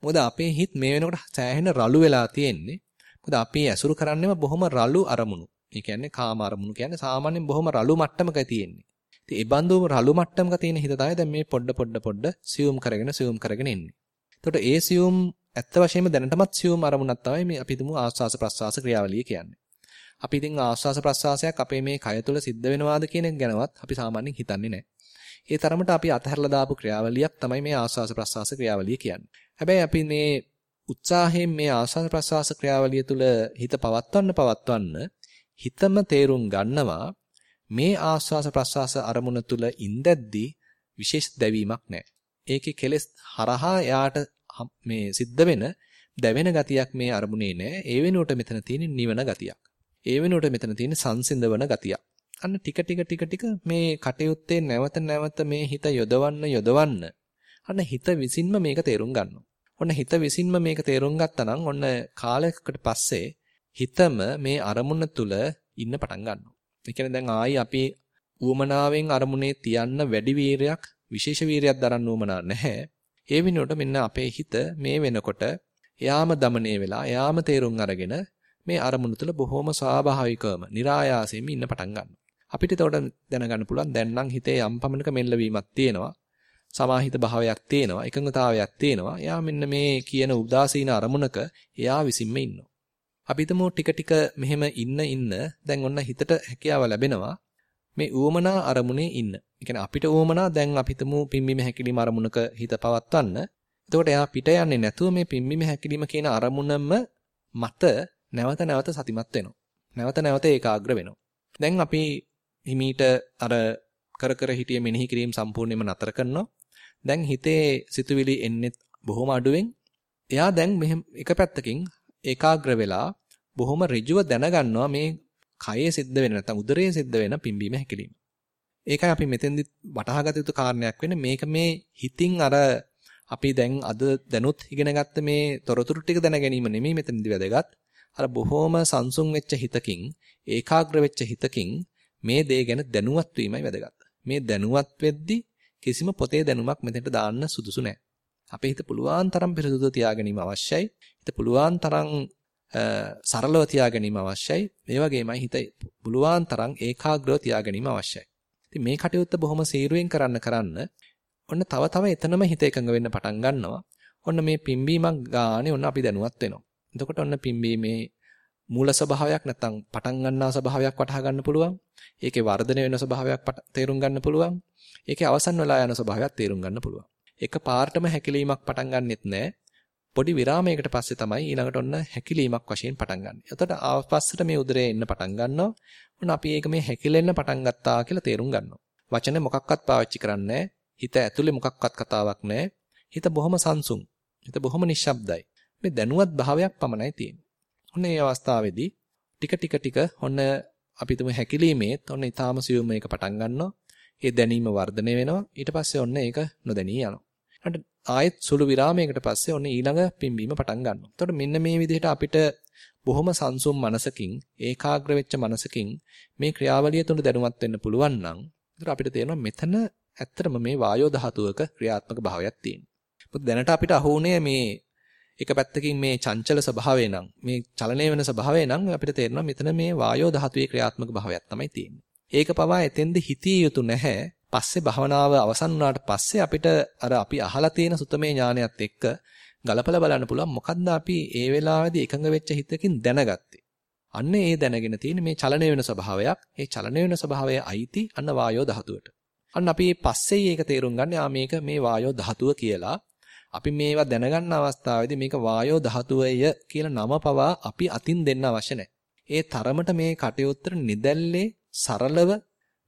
මොකද අපේ හිත මේ වෙනකොට සෑහෙන රළු වෙලා තියෙන්නේ. මොකද අපි ඇසුරු කරන්නේම බොහොම රළු අරමුණු. ඒ කියන්නේ කාම අරමුණු කියන්නේ සාමාන්‍යයෙන් බොහොම රළු මට්ටමක තියෙන්නේ. ඉතින් ඒ බඳු රළු මට්ටමක තියෙන හිත තමයි දැන් මේ පොඩ පොඩ පොඩ සියුම් කරගෙන සියුම් කරගෙන එන්නේ. එතකොට ඒ සියුම් ඇත්ත වශයෙන්ම දැනටමත් සියුම් අරමුණක් තමයි මේ අපි හිතමු ආස්වාස ප්‍රස්වාස ක්‍රියාවලිය කියන්නේ. අපි ඉතින් ආස්වාස ප්‍රස්වාසයක් අපේ මේ කය තුළ සිද්ධ වෙනවාද කියන එක ගැනවත් අපි සාමාන්‍යයෙන් හිතන්නේ නැහැ. ඒ තරමට අපි අතහැරලා දාපු ක්‍රියාවලියක් තමයි මේ ආස්වාස ප්‍රස්වාස ක්‍රියාවලිය කියන්නේ. හැබැයි අපි මේ උත්සාහයෙන් මේ ආස්වාස ප්‍රස්වාස ක්‍රියාවලිය තුළ හිත පවත්වන්න පවත්වන්න හිතම තේරුම් ගන්නවා මේ ආස්වාස ප්‍රස්වාස අරමුණ තුළ ඉඳද්දී විශේෂ දැවීමක් නැහැ. ඒකේ කෙලෙස් හරහා යාට මේ සිද්ධ වෙන දැවෙන ගතියක් මේ අරමුණේ නැහැ. ඒ වෙනුවට මෙතන තියෙන නිවන ගතියක්. ඒ වෙනුවට මෙතන තියෙන සංසිඳවන ගතියක්. අන්න ටික ටික ටික ටික මේ කටයුත්තේ නැවත නැවත මේ හිත යොදවන්න යොදවන්න අන්න හිත විසින්ම මේක තේරුම් ගන්නවා. ඔන්න හිත විසින්ම මේක තේරුම් ගත්තා නම් ඔන්න කාලයකට පස්සේ හිතම මේ අරමුණ තුල ඉන්න පටන් ගන්නවා. ඒ කියන්නේ දැන් ආයි අපි ඌමනාවෙන් අරමුණේ තියන්න වැඩි වීරයක් විශේෂ වීරයක් දරන්න ඌමනා නැහැ. ඒ වෙනුවට මෙන්න අපේ හිත මේ වෙනකොට යාම দমনයේ වෙලා යාම තේරුම් අරගෙන මේ අරමුණ තුල බොහොම ස්වාභාවිකවම, નિરાයාසයෙන්ම ඉන්න පටන් ගන්නවා. අපිට එතකොට දැනගන්න පුළුවන් දැන් නම් හිතේ යම් පමණක මෙල්ලවීමක් තියෙනවා. සමාහිත භාවයක් තියෙනවා එකඟතාවයක් තියෙනවා එයා මෙන්න මේ කියන උදාසීන අරමුණක එයා විසින්ම ඉන්නවා අපි හිතමු ටික ටික මෙහෙම ඉන්න ඉන්න දැන් ඔන්න හිතට හැකියාව ලැබෙනවා මේ ඌමනා අරමුණේ ඉන්න. ඒ කියන්නේ අපිට ඌමනා දැන් අපි හිතමු පිම්බීම හැකිලිම අරමුණක හිත පවත්වන්න. එතකොට එයා පිට යන්නේ නැතුව මේ පිම්බීම හැකිලිම කියන අරමුණම මත නැවත නැවත සතිමත් වෙනවා. නැවත නැවත ඒකාග්‍ර වෙනවා. දැන් අපි හිමීට අර කර කර හිටිය මෙනෙහි කිරීම සම්පූර්ණයෙන්ම නතර කරනවා. දැන් හිතේ සිතුවිලි එන්නේ බොහොම අඩුවෙන්. එයා දැන් මෙහෙම එක පැත්තකින් ඒකාග්‍ර වෙලා බොහොම ඍජුව දැනගන්නවා මේ කයේ සිද්ධ වෙන නැත්නම් උදරයේ සිද්ධ වෙන පිම්බීම හැකිලිම. ඒකයි අපි මෙතෙන්දි වටහාගත යුතු කාරණයක් වෙන්නේ මේක මේ හිතින් අර අපි දැන් අද දැනුත් ඉගෙන ගත්ත මේ තොරතුරු ටික දැන ගැනීම නෙමෙයි මෙතනදි වැදගත්. අර බොහොම සංසුන් වෙච්ච හිතකින් ඒකාග්‍ර වෙච්ච හිතකින් මේ දේ ගැන දැනුවත් වීමයි වැදගත්. මේ දැනුවත් වෙද්දි කිසිම පොතේ දැනුමක් මෙතෙන්ට දාන්න සුදුසු නැහැ. අපේ හිත පුළුවන් තරම් පිරිසුදු තියාගැනීම අවශ්‍යයි. හිත පුළුවන් තරම් සරලව තියාගැනීම අවශ්‍යයි. ඒ වගේමයි හිත පුළුවන් තරම් ඒකාග්‍රව තියාගැනීම අවශ්‍යයි. ඉතින් මේ කටයුත්ත බොහොම සීරුවෙන් කරන්න කරන්න ඔන්න තව තව එතනම හිත එකඟ වෙන්න පටන් ගන්නවා. ඔන්න මේ පිම්බීමක් ගානේ ඔන්න අපි දැනුවත් වෙනවා. එතකොට ඔන්න පිම්බීමේ මූල ස්වභාවයක් නැත්නම් පටන් ගන්නා ස්වභාවයක් වටහා ගන්න පුළුවන්. ඒකේ වර්ධනය වෙන ස්වභාවයක් තේරුම් ගන්න පුළුවන්. ඒකේ අවසන් වෙලා යන ස්වභාවයක් තේරුම් ගන්න පුළුවන්. එක පාර්ටම හැකිලීමක් පටන් ගන්නෙත් නැහැ. පොඩි විරාමයකට පස්සේ තමයි ඊළඟට ඔන්න හැකිලීමක් වශයෙන් පටන් ගන්න. එතකොට ආපස්සට මේ උදරේ එන්න පටන් ගන්නවා. ඔන්න අපි ඒක මේ හැකිලෙන්න පටන් ගත්තා කියලා තේරුම් ගන්නවා. වචන මොකක්වත් පාවිච්චි කරන්නේ හිත ඇතුලේ මොකක්වත් කතාවක් නැහැ. හිත බොහොම සංසුන්. හිත බොහොම නිශ්ශබ්දයි. මේ දැනුවත් භාවයක් පමණයි තියෙන්නේ. ඔන්න මේ අවස්ථාවේදී ටික ටික ටික ඔන්න අපි තුමු හැකිලීමේත් ඔන්න ඊටාම සියුම් මේක පටන් ගන්නවා. ඒ දැනීම වර්ධනය වෙනවා. ඊට පස්සේ ඔන්න ඒක නොදැනී යනවා. ඊට ආයෙත් සුළු විරාමයකට පස්සේ ඔන්න ඊළඟ පිම්බීම පටන් ගන්නවා. එතකොට මෙන්න මේ විදිහට අපිට බොහොම සංසුම් මනසකින් ඒකාග්‍ර වෙච්ච මනසකින් මේ ක්‍රියාවලිය තුන දැනුවත් වෙන්න පුළුවන් නම් එතකොට අපිට තේරෙනවා මෙතන ඇත්තටම මේ වායෝ ධාතුවක ක්‍රියාත්මක භාවයක් තියෙනවා. මොකද දැනට අපිට අහුුනේ මේ එක පැත්තකින් මේ චංචල ස්වභාවය නම් මේ චලනය වෙන ස්වභාවය නම් අපිට තේරෙනවා මෙතන මේ වායෝ ධාතුවේ ක්‍රියාත්මක භාවයක් තමයි තියෙන්නේ. ඒක පවා එතෙන්ද හිතිය යුතු නැහැ. පස්සේ භවනාව අවසන් වුණාට පස්සේ අපිට අර අපි අහලා තියෙන සුතමේ ඥානයත් එක්ක ගලපලා බලන්න පුළුවන් මොකද්ද අපි ඒ වෙලාවේදී එකඟ වෙච්ච හිතකින් දැනගත්තේ. අන්න ඒ දැනගෙන තියෙන මේ චලනය වෙන ස්වභාවයක්. ඒ චලනය වෙන ස්වභාවය අයිති අන්න වායෝ ධාතුවට. අන්න අපි පස්සේ ඒක තේරුම් ගන්න ආ මේක මේ වායෝ ධාතුව කියලා. අපි මේවා දැනගන්න අවස්ථාවේදී මේක වායෝ ධාතුවය කියලා නම පවා අපි අතින් දෙන්න අවශ්‍ය නැහැ. ඒ තරමට මේ කටයුත්තට නිදැල්ලේ සරලව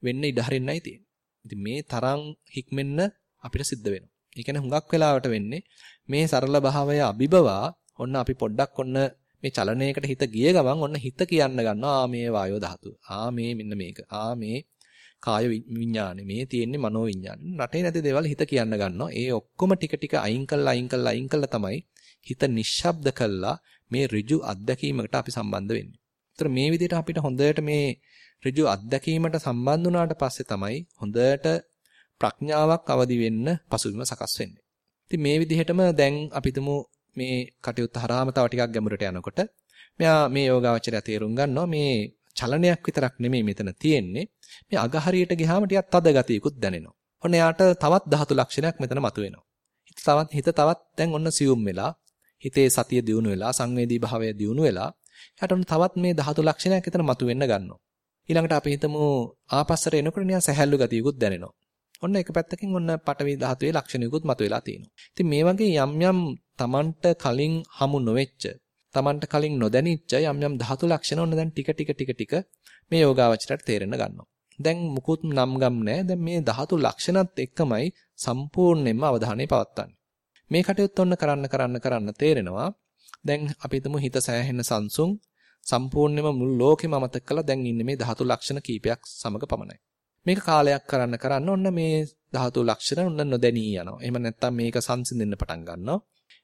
වෙන්න ඉඩ හරින්නයි තියෙන්නේ. ඉතින් මේ තරම් හික්මෙන්න අපිට සිද්ධ වෙනවා. ඒ කියන්නේ හුඟක් වෙලාවට වෙන්නේ මේ සරල භාවය අභිබවා ඔන්න අපි පොඩ්ඩක් ඔන්න මේ චලනයකට හිත ගිය ගමන් ඔන්න හිත කියන්න ගන්නවා ආ මේ වායෝ ධාතුව. ආ මේ මෙන්න මේක. ආ මේ කාය විඥානේ මේ තියෙන්නේ මනෝ විඥානේ. රටේ නැති දේවල් හිත කියන්න ගන්නවා. ඒ ඔක්කොම ටික ටික අයින් කළා අයින් කළා අයින් කළා තමයි හිත නිශ්ශබ්ද කළා මේ ඍජු අත්දැකීමකට අපි සම්බන්ධ වෙන්නේ. ඒතර මේ විදිහට අපිට හොඳට මේ ඍජු අත්දැකීමට සම්බන්ධ වුණාට පස්සේ තමයි හොඳට ප්‍රඥාවක් අවදි වෙන්න පසුබිම සකස් වෙන්නේ. ඉතින් මේ විදිහටම දැන් අපිටම මේ කටයුත්ත හරහාම තව ටිකක් ගැඹුරට යනකොට මෙයා මේ යෝගාවචරය තේරුම් ගන්නවා මේ චලනයක් විතරක් නෙමෙයි මෙතන තියෙන්නේ. මේ අගහරියට ගියාම ටිකක් තද ගතියකුත් දැනෙනවා. ඔන්න එයාට තවත් ධාතු ලක්ෂණයක් මෙතන මතුවෙනවා. හිත තවත් හිත තවත් දැන් ඔන්න සියුම් වෙලා හිතේ සතිය දියුණු වෙලා සංවේදී භාවය දියුණු වෙලා එයාට ඔන්න තවත් මේ ධාතු ලක්ෂණයක් එතන මතුවෙන්න ගන්නවා. ඊළඟට අපි හිතමු ආපස්සට එනකොට නිකන් සැහැල්ලු ගතියකුත් දැනෙනවා. ඔන්න එක පැත්තකින් ඔන්න පටවි ධාතුවේ ලක්ෂණිකුත් මතුවලා තියෙනවා. ඉතින් මේ වගේ යම් යම් Tamanට කලින් හමු නොවෙච්ච, Tamanට කලින් නොදැනිච්ච යම් යම් ධාතු ලක්ෂණ ඔන්න දැන් ටික ටික ටික ටික මේ යෝගාවචරයට තේරෙන්න ගන්නවා. දැන් මුකුත් නම් ගම් නැහැ. දැන් මේ ධාතු ලක්ෂණත් එක්කමයි සම්පූර්ණයෙන්ම අවධානය පවත්වන්නේ. මේ කටයුත්ත ඔන්න කරන්න කරන්න කරන්න තේරෙනවා. දැන් අපි හිතමු හිත සෑහෙන සංසුන් සම්පූර්ණයෙන්ම මුළු ලෝකෙම අමතක කරලා දැන් ඉන්නේ මේ ධාතු ලක්ෂණ කීපයක් සමග පමණයි. මේක කාලයක් කරන්න කරන්න ඔන්න මේ ධාතු ලක්ෂණ ඔන්න නොදැනී යනවා. එහෙම නැත්නම් මේක සංසිඳෙන්න පටන් ගන්නවා.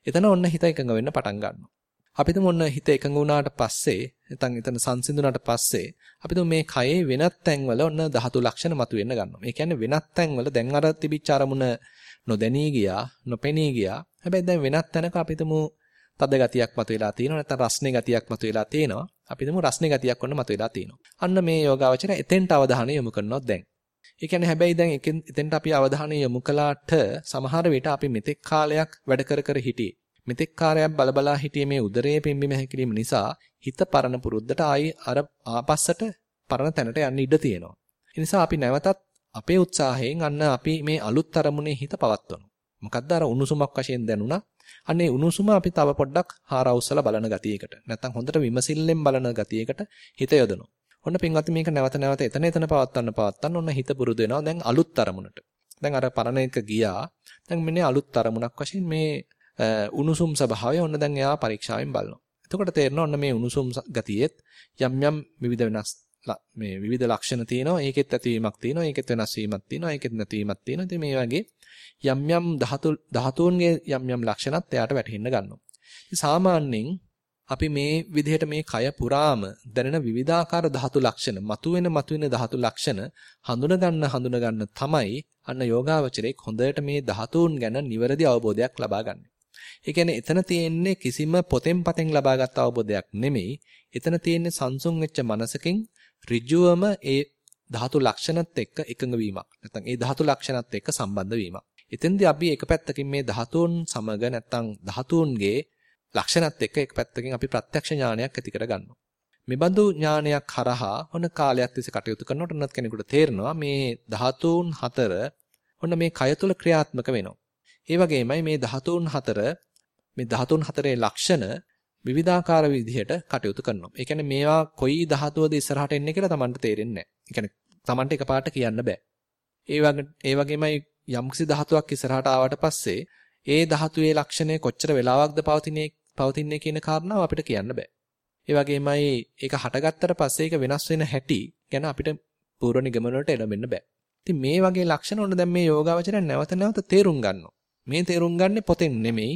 එතන ඔන්න හිත එකඟ වෙන්න පටන් ගන්නවා. අපිටම ඔන්න හිත එකඟ වුණාට පස්සේ නැත්නම් එතන සංසිඳුණාට පස්සේ අපි මේ කයේ වෙනත් තැන්වල ඔන්න ධාතු ලක්ෂණ මතුවෙන්න ගන්නවා. ඒ කියන්නේ වෙනත් තැන්වල දැන් අර තිබිච්ච අරමුණ නොදැනී ගියා, නොපෙනී ගියා. හැබැයි දැන් වෙනත් තැනක අපි තුමු තද ගතියක් මතුවලා තියෙනවා නැත්නම් රස්නේ ගතියක් මතුවලා තියෙනවා. අපි තුමු රස්නේ ගතියක් ඔන්න මතුවලා තියෙනවා. අන්න මේ යෝගාවචරය එතෙන්ට අවධානය යොමු කරනවා දැන්. ඒ කියන්නේ හැබැයි දැන් එතෙන්ට අපි අවධානය යොමු කළාට සමහර විට අපි මෙතෙක් කාලයක් වැඩ කර කර හිටියේ. මෙතෙක් කාලයක් බලබලා හිටියේ මේ උදරයේ පිම්බීම හැකිලිම නිසා හිත පරණ පුරුද්දට ආයි අර ආපස්සට පරණ තැනට යන්න ඉඩ තියෙනවා. ඒ නිසා අපි නැවතත් අපේ උත්සාහයෙන් අන්න අපි මේ අලුත් අරමුණේ හිත පවත්වනවා. මොකද්ද අර උණුසුමක් වශයෙන් දැනුණා. අන්නේ උණුසුම අපි තව පොඩ්ඩක් හාරවුස්සලා බලන ගතියකට. නැත්තම් හොඳට විමසිල්ලෙන් බලන ගතියකට හිත යොදනවා. ඔන්න පින්වත් මේක නැවත නැවත එතන එතන පවත්වන්න පවත්වන්න ඔන්න හිත පුරුදු වෙනවා. දැන් අලුත් අරමුණට. දැන් අර පරණ එක ගියා. දැන් මෙන්න අලුත් අරමුණක් වශයෙන් මේ උණුසුම් ස්වභාවය ඔන්න දැන් එයා පරීක්ෂාවෙන් බලනවා. එතකොට තේරෙනවා ඔන්න මේ උණුසුම් ගතියෙත් යම් යම් විවිධ වෙනස් මේ විවිධ ලක්ෂණ තියෙනවා. ඒකෙත් ඇතිවීමක් තියෙනවා. ඒකෙත් වෙනස් වීමක් තියෙනවා. ඒකෙත් නැතිවීමක් තියෙනවා. ඉතින් මේ වගේ යම් යම් ධාතු ධාතුන්ගේ යම් යම් ලක්ෂණත් එයාට වැටහෙන්න ගන්නවා. ඉතින් සාමාන්‍යයෙන් අපි මේ විදිහට මේ කය පුරාම දැනෙන විවිධාකාර ධාතු ලක්ෂණ, මතුවෙන මතුවෙන ධාතු ලක්ෂණ හඳුන ගන්න හඳුන ගන්න තමයි අන්න යෝගාවචරයේ හොඳට මේ ධාතුන් ගැන නිවැරදි අවබෝධයක් ලබා ගන්න. ඒ කියන්නේ එතන තියෙන්නේ කිසිම පොතෙන් පතෙන් ලබාගත් අවබෝධයක් නෙමෙයි. එතන තියෙන්නේ සංසුන් වෙච්ච මනසකින් ඍජුවම ඒ ධාතු ලක්ෂණත් එක්ක එකඟ වීමක්. නැත්නම් ඒ ධාතු ලක්ෂණත් එක්ක සම්බන්ධ වීමක්. එතෙන්දී අපි එක පැත්තකින් මේ ධාතුන් සමග නැත්නම් ධාතුන්ගේ ලක්ෂණත් එක්ක එක පැත්තකින් අපි ප්‍රත්‍යක්ෂ ඥානයක් ඇති කර ගන්නවා. මෙබඳු ඥානයක් හරහා ඔන්න කාලයක් තිස්සේ කටයුතු කරනකොට උනත් කෙනෙකුට තේරෙනවා මේ ධාතුන් හතර ඔන්න මේ කය තුල ක්‍රියාත්මක වෙනවා. ඒ වගේමයි මේ ධාතුන් හතර මේ ධාතුන් හතරේ ලක්ෂණ විවිධාකාර විදිහට කටයුතු කරනවා. ඒ කියන්නේ මේවා කොයි ධාතුවද ඉස්සරහට එන්නේ කියලා Tamanට තේරෙන්නේ නැහැ. ඒ කියන්නේ Tamanට එකපාරට කියන්න බෑ. ඒ වගේ ඒ වගේමයි යම්කිසි ධාතුවක් ඉස්සරහට ආවට පස්සේ ඒ ධාතුවේ ලක්ෂණය කොච්චර වෙලාවක්ද පවතින්නේ පවතින්නේ කියන කාරණාව අපිට කියන්න බෑ. ඒ වගේමයි ඒක හටගත්තට පස්සේ ඒක වෙනස් වෙන හැටි ගැන අපිට පූර්ව නිගමන වලට එළඹෙන්න බෑ. ඉතින් මේ වගේ ලක්ෂණ ඔන්න දැන් මේ යෝගාවචරය නැවත නැවත තේරුම් ගන්නවා. මේ තේරුම් ගන්නේ පොතෙන් නෙමෙයි.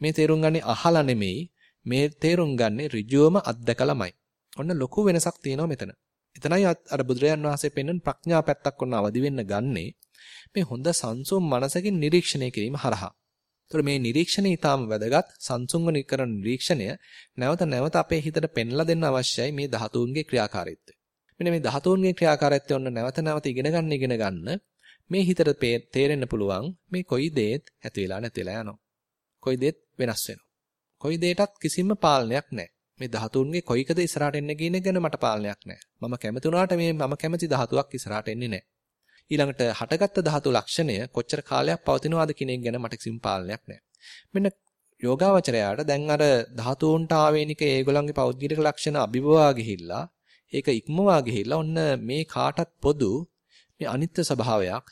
මේ තේරුම් ගන්නේ අහලා නෙමෙයි. මේ තේරුම් ගන්නේ ඍජුවම අත්දකලාමයි. ඔන්න ලොකු වෙනසක් තියෙනවා මෙතන. එතනයි අර බුදුරජාන් වහන්සේ පෙන්වන ප්‍රඥා පැත්තක් ඔන්න අවදි වෙන්න ගන්නේ මේ හොඳ සංසුම් මනසකින් නිරීක්ෂණය කිරීම හරහා. ඒතර මේ නිරීක්ෂණය ඊටාම වැදගත් සංසුන්ව කරන නිරීක්ෂණය නැවත නැවත අපේ හිතට පෙන්ලා දෙන්න අවශ්‍යයි මේ ධාතුන්ගේ ක්‍රියාකාරීත්වය. මෙන්න මේ ධාතුන්ගේ ක්‍රියාකාරීත්වය ඔන්න නැවත නැවත ඉගෙන ගන්න ඉගෙන ගන්න මේ හිතට තේරෙන්න පුළුවන් මේ කොයි දේත් ඇති වෙලා නැති වෙලා යනවා. කොයි දේත් වෙනස් වෙනවා. කොයි දේටත් කිසිම පාලනයක් නැහැ. මේ ධාතුන්ගේ කොයිකද ඉස්සරහට එන්නේ කියන ගැන මට පාලනයක් නැහැ. මම කැමති වුණාට මේ මම කැමති ධාතුවක් ඉස්සරහට එන්නේ නැහැ. ඊළඟට හටගත්තු ධාතු ලක්ෂණය කොච්චර කාලයක් පවතිනවාද කියන එක ගැන මට කිසිම පාලනයක් නැහැ. මෙන්න යෝගාවචරයාට දැන් අර ධාතුන්ට ආවේනික ඒගොල්ලන්ගේ පෞද්ගලික ලක්ෂණ අභිභවා ගිහිල්ලා ඒක ඉක්මවා ගිහිල්ලා ඔන්න මේ කාටත් පොදු මේ අනිත්‍ය ස්වභාවයක්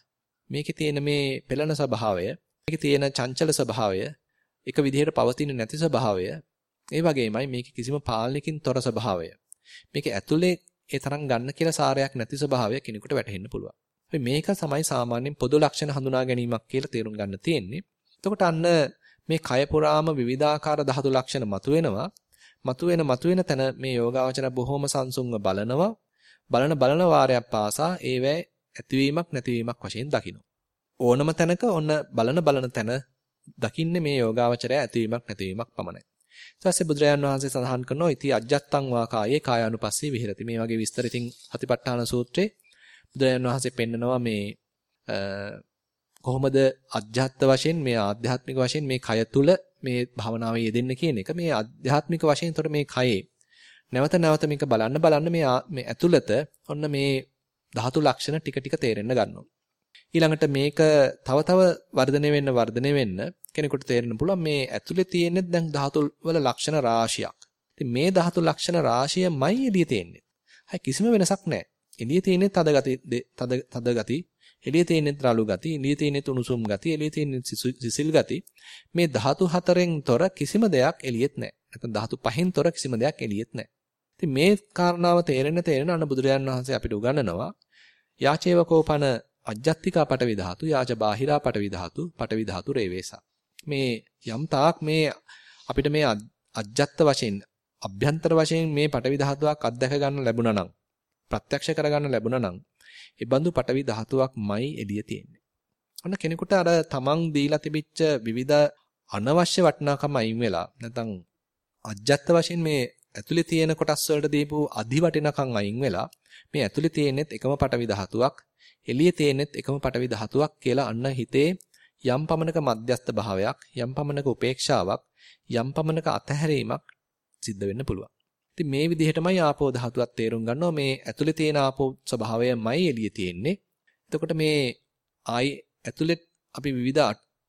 මේකේ තියෙන මේ පෙළෙන ස්වභාවය මේකේ තියෙන චංචල ස්වභාවය එක විදිහට පවතින නැති ස්වභාවය ඒ වගේමයි මේකේ කිසිම පාලනකින් තොර ස්වභාවය මේක ඇතුලේ ඒ තරම් ගන්න කියලා සාරයක් නැති ස්වභාවය කෙනෙකුට වැටහෙන්න පුළුවන්. මේක තමයි සාමාන්‍යයෙන් පොදු ලක්ෂණ හඳුනා ගැනීමක් කියලා තේරුම් ගන්න තියෙන්නේ. එතකොට අන්න මේ කය පුරාම විවිධාකාර ධාතු ලක්ෂණ මතුවෙනවා. මතුවෙන මතුවෙන තැන මේ යෝගාවචර බොහොම සංසුන්ව බලනවා. බලන බලන වාරයක් පාසා ඒවැ ඇතිවීමක් නැතිවීමක් වශයෙන් දකින්න. ඕනම තැනක ඔන්න බලන බලන තැන දකින්නේ මේ යෝගාවචරය ඇතිවීමක් නැතිවීමක් පමණයි. ඊට පස්සේ බුදුරජාන් වහන්සේ සඳහන් කරනවා ඉති අජ්ජත්තං වා කායේ කායානුපස්සී විහෙරති. මේ වගේ විස්තර ඉතින් අතිපට්ඨාන සූත්‍රයේ බුදුරජාන් වහන්සේ පෙන්නනවා මේ කොහොමද අධ්‍යාත්ම වශයෙන් මේ ආධ්‍යාත්මික වශයෙන් මේ කය තුල මේ භාවනාවේ යෙදෙන්න කියන එක මේ ආධ්‍යාත්මික වශයෙන් එතකොට මේ කයේ නැවත නැවත මේක බලන්න බලන්න මේ මේ ඇතුළත ඔන්න මේ ධාතු ලක්ෂණ ටික ටික තේරෙන්න ගන්නවා. ඊළඟට මේක තව තව වර්ධනය වෙන්න වර්ධනය වෙන්න කෙනෙකුට තේරෙන්න පුළුවන් මේ ඇතුලේ තියෙන දැන් ධාතු වල ලක්ෂණ රාශියක්. ඉතින් මේ ධාතු ලක්ෂණ රාශියමයි එළියේ තියෙන්නේ. හයි කිසිම වෙනසක් නැහැ. එළියේ තියෙන්නේ තද ගති තද තද ගති එළියේ තියෙන්නේ රළු ගති, එළියේ තියෙන්නේ උණුසුම් ගති, එළියේ තියෙන්නේ සිසිල් ගති. මේ ධාතු හතරෙන් තොර කිසිම දෙයක් එළියෙත් නැහැ. නැත්නම් ධාතු පහෙන් තොර කිසිම දෙයක් එළියෙත් නැහැ. ඉතින් මේ කාරණාව තේරෙන්න තේරෙන අන්න බුදුරජාණන් වහන්සේ අපිට උගන්වනවා යාචේව කෝපන අජ්ජත්තිකා පටවි ධාතු යාච බාහිරා පටවි ධාතු පටවි ධාතු රේවේසා මේ යම් තාක් මේ අපිට මේ අජ්ජත්ත වශයෙන් අභ්‍යන්තර වශයෙන් මේ පටවි ධාතුවක් අත්දැක ගන්න ලැබුණා නම් ප්‍රත්‍යක්ෂ කර ගන්න ලැබුණා නම් ඒ බඳු පටවි ධාතුවක්මයි එළිය තියෙන්නේ. ඔන්න කෙනෙකුට අර තමන් දීලා තිබිච්ච විවිධ අනවශ්‍ය වටිනාකම් අයින් වෙලා නැත්නම් අජ්ජත් වශයෙන් මේ ඇතුලේ තියෙන කොටස් වලට දීපු අධි වටිනාකම් අයින් වෙලා මේ ඇතුලේ තියෙනෙත් එකම පටවි ධාතුවක් එළියේ තියෙනෙත් එකම පටවි ධාතුවක් කියලා අන්න හිතේ යම් පමණක මධ්‍යස්ත භාවයක් යම් පමණක උපේක්ෂාවක් යම් පමණක අතහැරීමක් සිද්ධ වෙන්න පුළුවන්. ඉතින් මේ විදිහටමයි ආපෝ ධාතුවත් තේරුම් ගන්නවා මේ ඇතුලේ තියෙන ආපෝ ස්වභාවයමයි එළියේ තියෙන්නේ. එතකොට මේ ආයි ඇතුලේ අපි විවිධ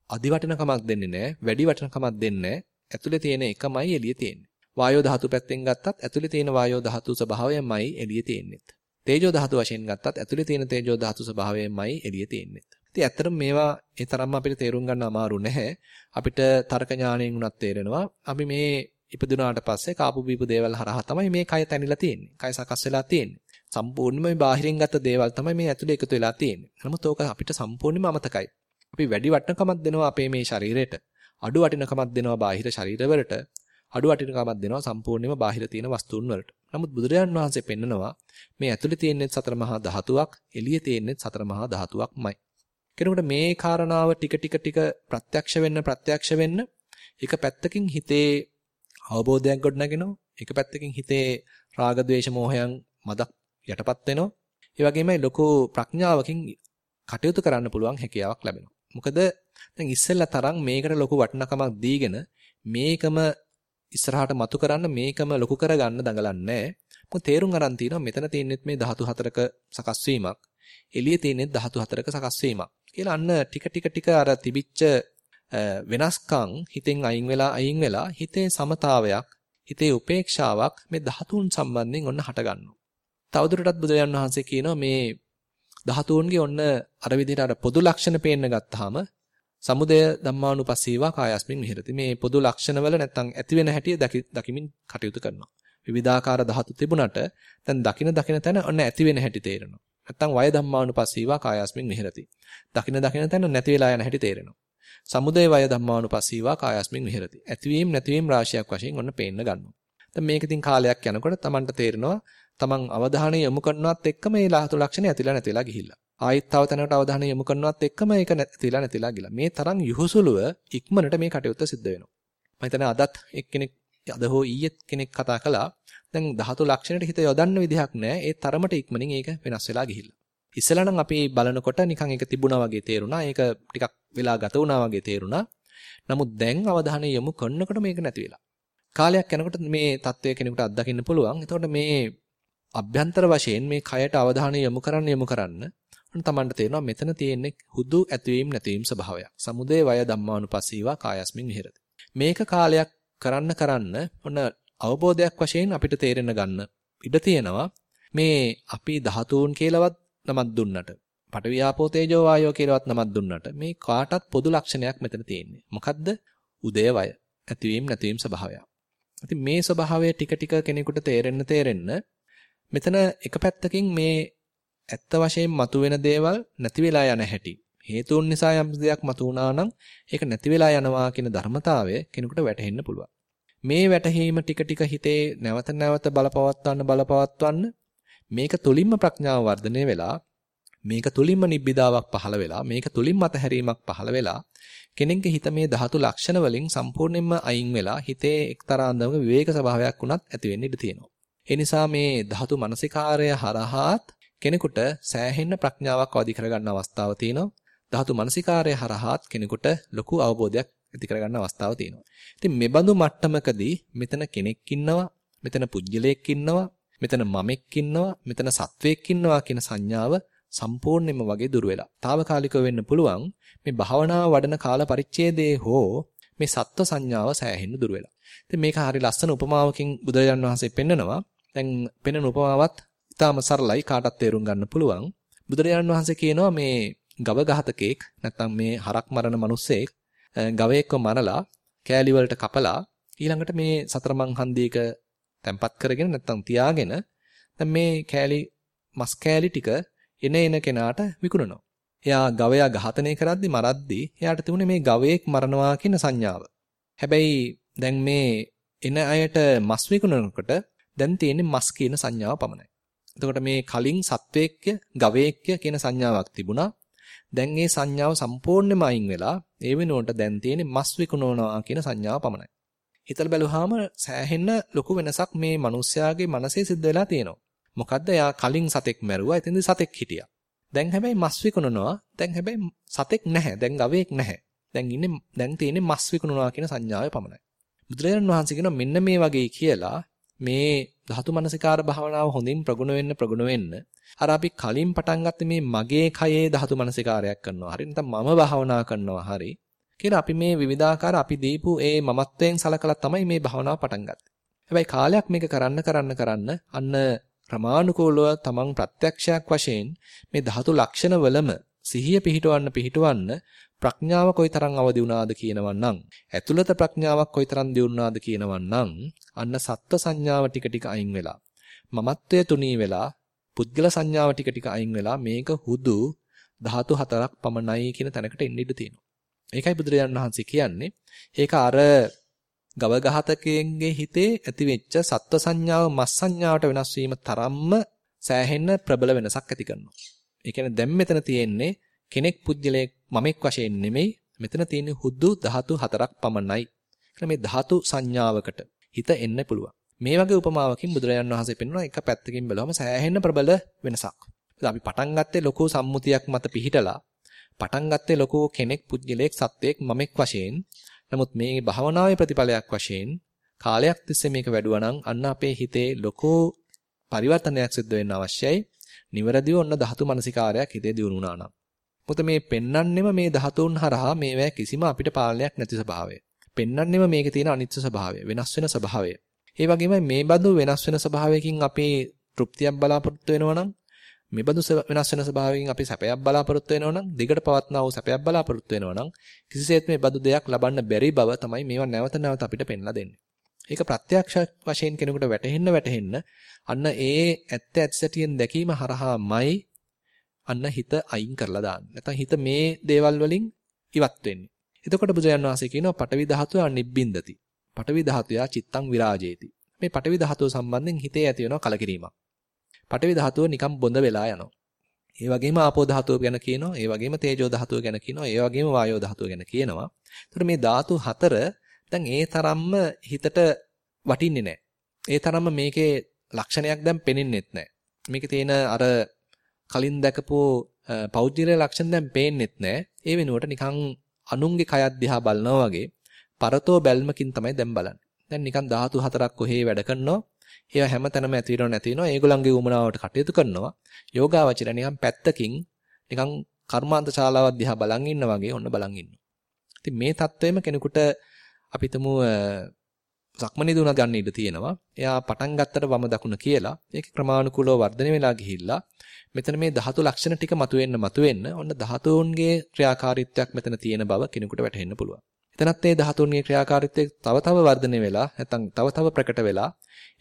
අධි වටිනකමක් දෙන්නේ නැහැ, වැඩි වටිනකමක් දෙන්නේ ඇතුලේ තියෙන එකමයි එළියේ තියෙන්නේ. වායෝ ධාතු පැත්තෙන් ගත්තත් ඇතුලේ තියෙන වායෝ ධාතු ස්වභාවයමයි එළියේ තියෙන්නේ. තේජෝ ධාතු වශයෙන් ගත්තත් ඇතුලේ තියෙන තේජෝ ධාතු ස්වභාවයමයි එළියේ තියෙන්නේ. ඉතින් ඇත්තටම මේවා ඒ තරම්ම අපිට තේරුම් ගන්න අමාරු නැහැ. අපිට තර්ක ඥාණයෙන් උනත් තේරෙනවා. අපි මේ ඉපදුනාට පස්සේ කාපු බීපු දේවල් හරහා තමයි මේ කය තැනිලා තියෙන්නේ. කය සකස් වෙලා තියෙන්නේ. සම්පූර්ණයෙන්ම මේ බාහිරින් ගත්ත දේවල් තමයි මේ ඇතුලේ එකතු වෙලා තියෙන්නේ. නමුත් ඕක අපිට සම්පූර්ණයෙන්ම අමතකයි. අපි වැඩි වටිනකමක් දෙනවා අපේ මේ ශරීරයට. අඩු වටිනකමක් දෙනවා බාහිර ශරීරවලට. අඩු වටිනකමක් දෙනවා සම්පූර්ණයෙන්ම බාහිර තියෙන වස්තුන් වලට. නමුත් බුදුරජාන් වහන්සේ පෙන්නනවා මේ ඇතුලේ තියෙන්නේ සතර මහා ධාතුවක්, එළියේ තියෙන්නේ සතර මහා ධාතුවක්මයි. කෙනෙකුට මේ කාරණාව ටික ටික ටික ප්‍රත්‍යක්ෂ වෙන්න ප්‍රත්‍යක්ෂ වෙන්න එක පැත්තකින් හිතේ අවබෝධයක් ගොඩනගෙනවා. එක පැත්තකින් හිතේ රාග ద్వේෂ මෝහයන් මදක් යටපත් වෙනවා. ඒ වගේමයි ලොකු ප්‍රඥාවකින් කටයුතු කරන්න පුළුවන් හැකියාවක් ලැබෙනවා. මොකද දැන් ඉස්සෙල්ලා තරම් මේකට ලොකු වටිනකමක් දීගෙන මේකම ඉස්සරහට මතු කරන්න මේකම ලොකු කරගන්න දඟලන්නේ නැහැ. මොකද තේරුම් අරන් තිනවා මෙතන තියෙනෙත් මේ ධාතු හතරක සකස් වීමක්. එළියේ තියෙනෙත් ධාතු හතරක සකස් වීමක්. කියලා අන්න ටික ටික ටික අර තිබිච්ච වෙනස්කම් හිතෙන් අයින් වෙලා අයින් වෙලා හිතේ සමතාවයක් හිතේ උපේක්ෂාවක් මේ ධාතුන් සම්බන්ධයෙන් ඔන්න හට ගන්නවා. තවදුරටත් බුදුරජාන් වහන්සේ කියනවා මේ ධාතුන්ගේ ඔන්න අර විදිහට අර පොදු ලක්ෂණ පේන්න ගත්තාම සමුදය ධම්මානුපස්සීවා කායස්මින් විහෙරති. මේ පොදු ලක්ෂණවල නැත්තම් ඇති වෙන හැටි දකිමින් කටයුතු කරනවා. විවිධාකාර ධාතු තිබුණට දැන් දකින දකින තැන ඔන්න ඇති වෙන හැටි තේරෙනවා. නැත්තම් වය ධම්මානුපස්සීවා කායස්මින් විහෙරති. දකින දකින තැන නැති වෙලා යන හැටි තේරෙනවා. සමුදය වය ධම්මානුපස්සීවා කායස්මින් විහෙරති. ඇතිවීම නැතිවීම රාශියක් වශයෙන් ඔන්න පේන්න ගන්නවා. දැන් මේක ඉතින් කාලයක් යනකොට Tamanට තේරෙනවා Taman අවධානය යොමු කරනවත් එක්කම මේ ලාහතු ලක්ෂණ ඇතිලා නැතිලා ගිහිල්ලා. ආයෙත් තව තැනකට අවධානය යොමු කරනවත් එක්කම ඒක නැතිලා නැතිලා ගිලා. මේ තරම් යහුසුලුව ඉක්මනට මේ කටයුත්ත සිද්ධ වෙනවා. මම හිතන්නේ අදත් එක්කෙනෙක් අද හෝ ඊයේත් කෙනෙක් කතා කළා. දැන් ධාතු ලක්ෂණයට හිත යොදන්න විදිහක් නැහැ. ඒ තරමට ඉක්මනින් ඒක වෙනස් වෙලා ගිහිල්ලා. ඉස්සලා නම් අපි බලනකොට නිකන් ඒක තිබුණා වගේ තේරුණා. ඒක ටිකක් වෙලා ගත වුණා වගේ තේරුණා. නමුත් දැන් අවධානය යොමු කරනකොට මේක නැති වෙලා. කාලයක් යනකොට මේ தත්වය කෙනෙකුට අත්දකින්න පුළුවන්. එතකොට මේ අභ්‍යන්තර වශයෙන් මේ කයට අවධානය යොමු කරන්න යොමු කරන්න ඔන්න Tamanට තේරෙනවා මෙතන තියෙන්නේ හුදු ඇතිවීම නැතිවීම ස්වභාවයක්. සමුදේ වය ධම්මානුපස්සීවා කායස්මින් විහෙරති. මේක කාලයක් කරන්න කරන්න ඔන්න අවබෝධයක් වශයෙන් අපිට තේරෙන්න ගන්න ඉඩ තියෙනවා මේ අපි ධාතුන් කියලාවත් නමක් දුන්නට පඨවි ආපෝ තේජෝ වායෝ කියලාවත් නමක් දුන්නට මේ කාටත් පොදු ලක්ෂණයක් මෙතන තියෙන්නේ. මොකද්ද? උදේවය. ඇතිවීම නැතිවීම ස්වභාවය. ඉතින් මේ ස්වභාවය ටික ටික කෙනෙකුට තේරෙන්න තේරෙන්න මෙතන එක පැත්තකින් මේ ඇත්ත වශයෙන් මතුවෙන දේවල් නැති වෙලා යන හැටි හේතුන් නිසා යම් දෙයක් මතු වුණා නම් ඒක නැති වෙලා යනවා කියන ධර්මතාවය කෙනෙකුට වැටහෙන්න පුළුවන්. මේ වැටහීම ටික ටික හිතේ නැවත නැවත බලපවත්වන්න බලපවත්වන්න මේක තුලින්ම ප්‍රඥාව වර්ධනය වෙලා මේක තුලින්ම නිබ්බිදාවක් පහළ වෙලා මේක තුලින්ම අතහැරීමක් පහළ වෙලා කෙනෙක්ගේ හිත මේ ධාතු ලක්ෂණ වලින් සම්පූර්ණයෙන්ම අයින් වෙලා හිතේ එක්තරා අන්දමක විවේක ස්වභාවයක් වුණත් ඇති වෙන්න ඉඩ තියෙනවා. ඒ නිසා මේ ධාතු මනසිකාරය හරහාත් කෙනෙකුට සෑහෙන්න ප්‍රඥාවක් අවදි කරගන්න අවස්ථාව තියෙනවා. ධාතු මනසිකාරය හරහාත් කෙනෙකුට ලොකු අවබෝධයක් ඇති කරගන්න අවස්ථාව තියෙනවා. ඉතින් මේ බඳු මට්ටමකදී මෙතන කෙනෙක් ඉන්නවා, මෙතන පුජ්‍යලයක් ඉන්නවා, මෙතන මමෙක් ඉන්නවා, මෙතන සත්වයක් ඉන්නවා කියන සංඥාව සම්පූර්ණයෙන්ම වගේ දුර වෙලා. తాවකාලිකව වෙන්න පුළුවන් මේ භාවනාව වඩන කාල පරිච්ඡේදයේ හෝ මේ සත්ව සංඥාව සෑහෙන්න දුර වෙලා. ඉතින් මේක හරි ලස්සන උපමාවකින් බුදුරජාන් වහන්සේ පෙන්නනවා. දැන් පෙනෙන උපමාවත් ඉතාම සරලයි කාටත් තේරුම් ගන්න පුළුවන්. බුදුරජාන් වහන්සේ කියනවා මේ ගව ඝාතකෙක් නැත්නම් මේ හරක් මරන මිනිස්සෙක් ගවයෙක්ව මරලා කෑලි වලට කපලා ඊළඟට මේ සතරමන් හන්දියක තැම්පත් කරගෙන නැත්නම් තියාගෙන දැන් මේ කෑලි මස් කෑලි ටික එන එන කෙනාට විකුණනවා. එයා ගවයා ඝාතනය කරද්දි මරද්දි එයාට තිබුණේ මේ ගවයෙක් මරනවා කියන සංඥාව. හැබැයි දැන් මේ එන අයට මස් විකුණනකොට දැන් තියෙන්නේ මස් කියන සංඥාව පමණයි. එතකොට මේ කලින් සත්වේක්‍ය, ගවේක්‍ය කියන සංඥාවක් තිබුණා. දැන් මේ සංඥාව සම්පූර්ණයෙන්ම අයින් වෙලා ඒ වෙනුවට දැන් තියෙන්නේ මස් විකුණනවා කියන සංඥාව පමණයි. හිතලා බැලුවාම සෑහෙන්න ලොකු වෙනසක් මේ මිනිස්යාගේ මනසේ සිද්ධ වෙලා තියෙනවා. මොකද්ද? එයා කලින් සතෙක් මැරුවා. එතෙන්ද සතෙක් හිටියා. දැන් හැබැයි මස් විකුණනවා. දැන් හැබැයි සතෙක් නැහැ. දැන් ගවයෙක් නැහැ. දැන් ඉන්නේ දැන් තියෙන්නේ මස් විකුණනවා කියන සංඥාවේ පමණයි. බුදුරජාණන් වහන්සේ කියනවා මෙන්න මේ වගේ කියලා මේ ධාතු මනසිකාර භාවනාව හොඳින් ප්‍රගුණ වෙන්න ප්‍රගුණ වෙන්න අර අපි කලින් පටන් ගත්තේ මේ මගේ කයේ ධාතු මනසිකාරයක් කරනවා. හරි නැත්නම් මම භාවනා කරනවා හරි. කියලා අපි මේ විවිධාකාර අපි දීපු ඒ මමත්වයෙන් සලකලා තමයි මේ භාවනාව පටන් ගත්තේ. හැබැයි කාලයක් මේක කරන්න කරන්න කරන්න අන්න ක්‍රමානුකූලව තමන් ප්‍රත්‍යක්ෂයක් වශයෙන් මේ ධාතු ලක්ෂණ වලම සිහිය පිහිටවන්න පිහිටවන්න ප්‍රඥාව කොයිතරම් අවදි වුණාද කියනවා නම් ඇතුළත ප්‍රඥාවක් කොයිතරම් දියුණුනාද කියනවා නම් අන්න සත්ත්ව සංඥාව ටික ටික අයින් වෙලා මමත්වය තුනී වෙලා පුද්ගල සංඥාව ටික ටික අයින් වෙලා මේක හුදු ධාතු හතරක් පමණයි කියන තැනකට එන්න ඉඩ තියෙනවා. ඒකයි බුදුරජාණන් වහන්සේ කියන්නේ. ඒක අර ගවඝාතකයන්ගේ හිතේ ඇතිවෙච්ච සත්ව සංඥාව මස් සංඥාවට වෙනස් වීම තරම්ම සෑහෙන්න ප්‍රබල වෙනසක් ඇති කරනවා. ඒ කියන්නේ දැන් මෙතන තියෙන්නේ කෙනෙක් පුජ්‍යලයක් මමෙක් වශයෙන් නෙමෙයි මෙතන තියෙන්නේ හුදු ධාතු හතරක් පමණයි. කියලා මේ ධාතු සංඥාවකට හිත එන්න පුළුවන්. මේ වගේ උපමාවකින් බුදුරජාණන් වහන්සේ පෙන්වනවා එක පැත්තකින් බලවම සෑහෙන්න ප්‍රබල වෙනසක්. අපි පටන් ගත්තේ ලොකු සම්මුතියක් මත පිහිටලා පටන් ගත්තේ ලොකු කෙනෙක් පුජ්‍යලයක් සත්වයක් මමෙක් වශයෙන් නමුත් මේ භාවනාවේ ප්‍රතිඵලයක් වශයෙන් කාලයක් තිස්සේ මේක වැඩුවා නම් අන්න අපේ හිතේ ලොකු පරිවර්තනයක් සිද්ධ වෙන්න අවශ්‍යයි. නිවැරදිව ඔන්න ධාතු මනසිකාරයක් හිතේ දියුණු වුණා නම්. මොකද මේ පෙන්නන්නෙම මේ ධාතුන් හරහා මේවැ කිසිම අපිට පාලනයක් නැති ස්වභාවය. පෙන්නන්නෙම මේකේ තියෙන අනිත්‍ය ස්වභාවය, වෙනස් වෙන ස්වභාවය. ඒ වගේම මේ බඳු වෙනස් වෙන ස්වභාවයකින් අපේ තෘප්තියක් බලාපොරොත්තු වෙනවා නම් මේ බඳු වෙනස් වෙන ස්වභාවයෙන් අපි සැපයක් බලාපොරොත්තු වෙනවා නම් දිගට පවත්නා වූ සැපයක් බලාපොරොත්තු වෙනවා නම් කිසිසේත් මේ බඳු දෙයක් ලබන්න බැරි බව තමයි මේවා නැවත නැවත අපිට පෙන්ලා දෙන්නේ. ඒක ප්‍රත්‍යක්ෂ වශයෙන් කෙනෙකුට වැටහෙන්න වැටහෙන්න අන්න ඒ ඇත්ත ඇත්තටියෙන් දැකීම හරහාමයි අන්න හිත අයින් කරලා දාන්නේ. නැත්නම් හිත මේ දේවල් වලින් ඉවත් වෙන්නේ. එතකොට බුදුරජාණන් වහන්සේ කියනවා පටවි ධාතුව නිබ්බින්දති. පටවි ධාතුය චිත්තං විරාජේති. මේ පටවි ධාතුව සම්බන්ධයෙන් හිතේ ඇති වෙනවා කලකිරීමක්. පටවි ධාතුව නිකම් බොඳ වෙලා යනවා. ඒ වගේම ආපෝ ධාතුව ගැන කියනවා, ඒ වගේම තේජෝ ධාතුව ගැන කියනවා, ඒ වගේම වායෝ ධාතුව ගැන කියනවා. එතකොට මේ ධාතු හතර දැන් ඒ තරම්ම හිතට වටින්නේ නැහැ. ඒ තරම්ම මේකේ ලක්ෂණයක් දැන් පෙනෙන්නෙත් නැහැ. මේකේ තියෙන අර කලින් දැකපෝ පෞද්ගලික ලක්ෂණ දැන් පේන්නෙත් නැහැ. ඒ වෙනුවට නිකන් අනුන්ගේ කය දිහා බලනවා වගේ පරතෝ බැල්මකින් තමයි දැන් බලන්නේ. දැන් නිකන් ධාතු හතරක් කොහේ වැඩ කරනෝ ඒවා හැම තැනම ඇති වෙනව නැති වෙනව ඒගොල්ලන්ගේ උමනාවට කටයුතු කරනවා යෝගාවචර නිකන් පැත්තකින් නිකන් කර්මාන්ත ශාලාවක් දිහා බලන් ඉන්නා වගේ ඔන්න බලන් ඉන්නවා ඉතින් මේ தත්වයම කෙනෙකුට අපිටම හිතමු සක්මණේ දුණා ගන්න ඉඩ තියෙනවා. එයා පටන් ගත්තට වම දකුණ කියලා. ඒක ක්‍රමානුකූලව වර්ධනය වෙලා ගිහිල්ලා මෙතන මේ ධාතු ලක්ෂණ ටික මතුවෙන්න මතුවෙන්න ඔන්න ධාතුන්ගේ ක්‍රියාකාරීත්වයක් මෙතන තියෙන බව කෙනෙකුට වැටහෙන්න පුළුවන්. එතනත් මේ ධාතුන්ගේ ක්‍රියාකාරීත්වය තව තව වර්ධනය වෙලා නැත්නම් තව තව ප්‍රකට වෙලා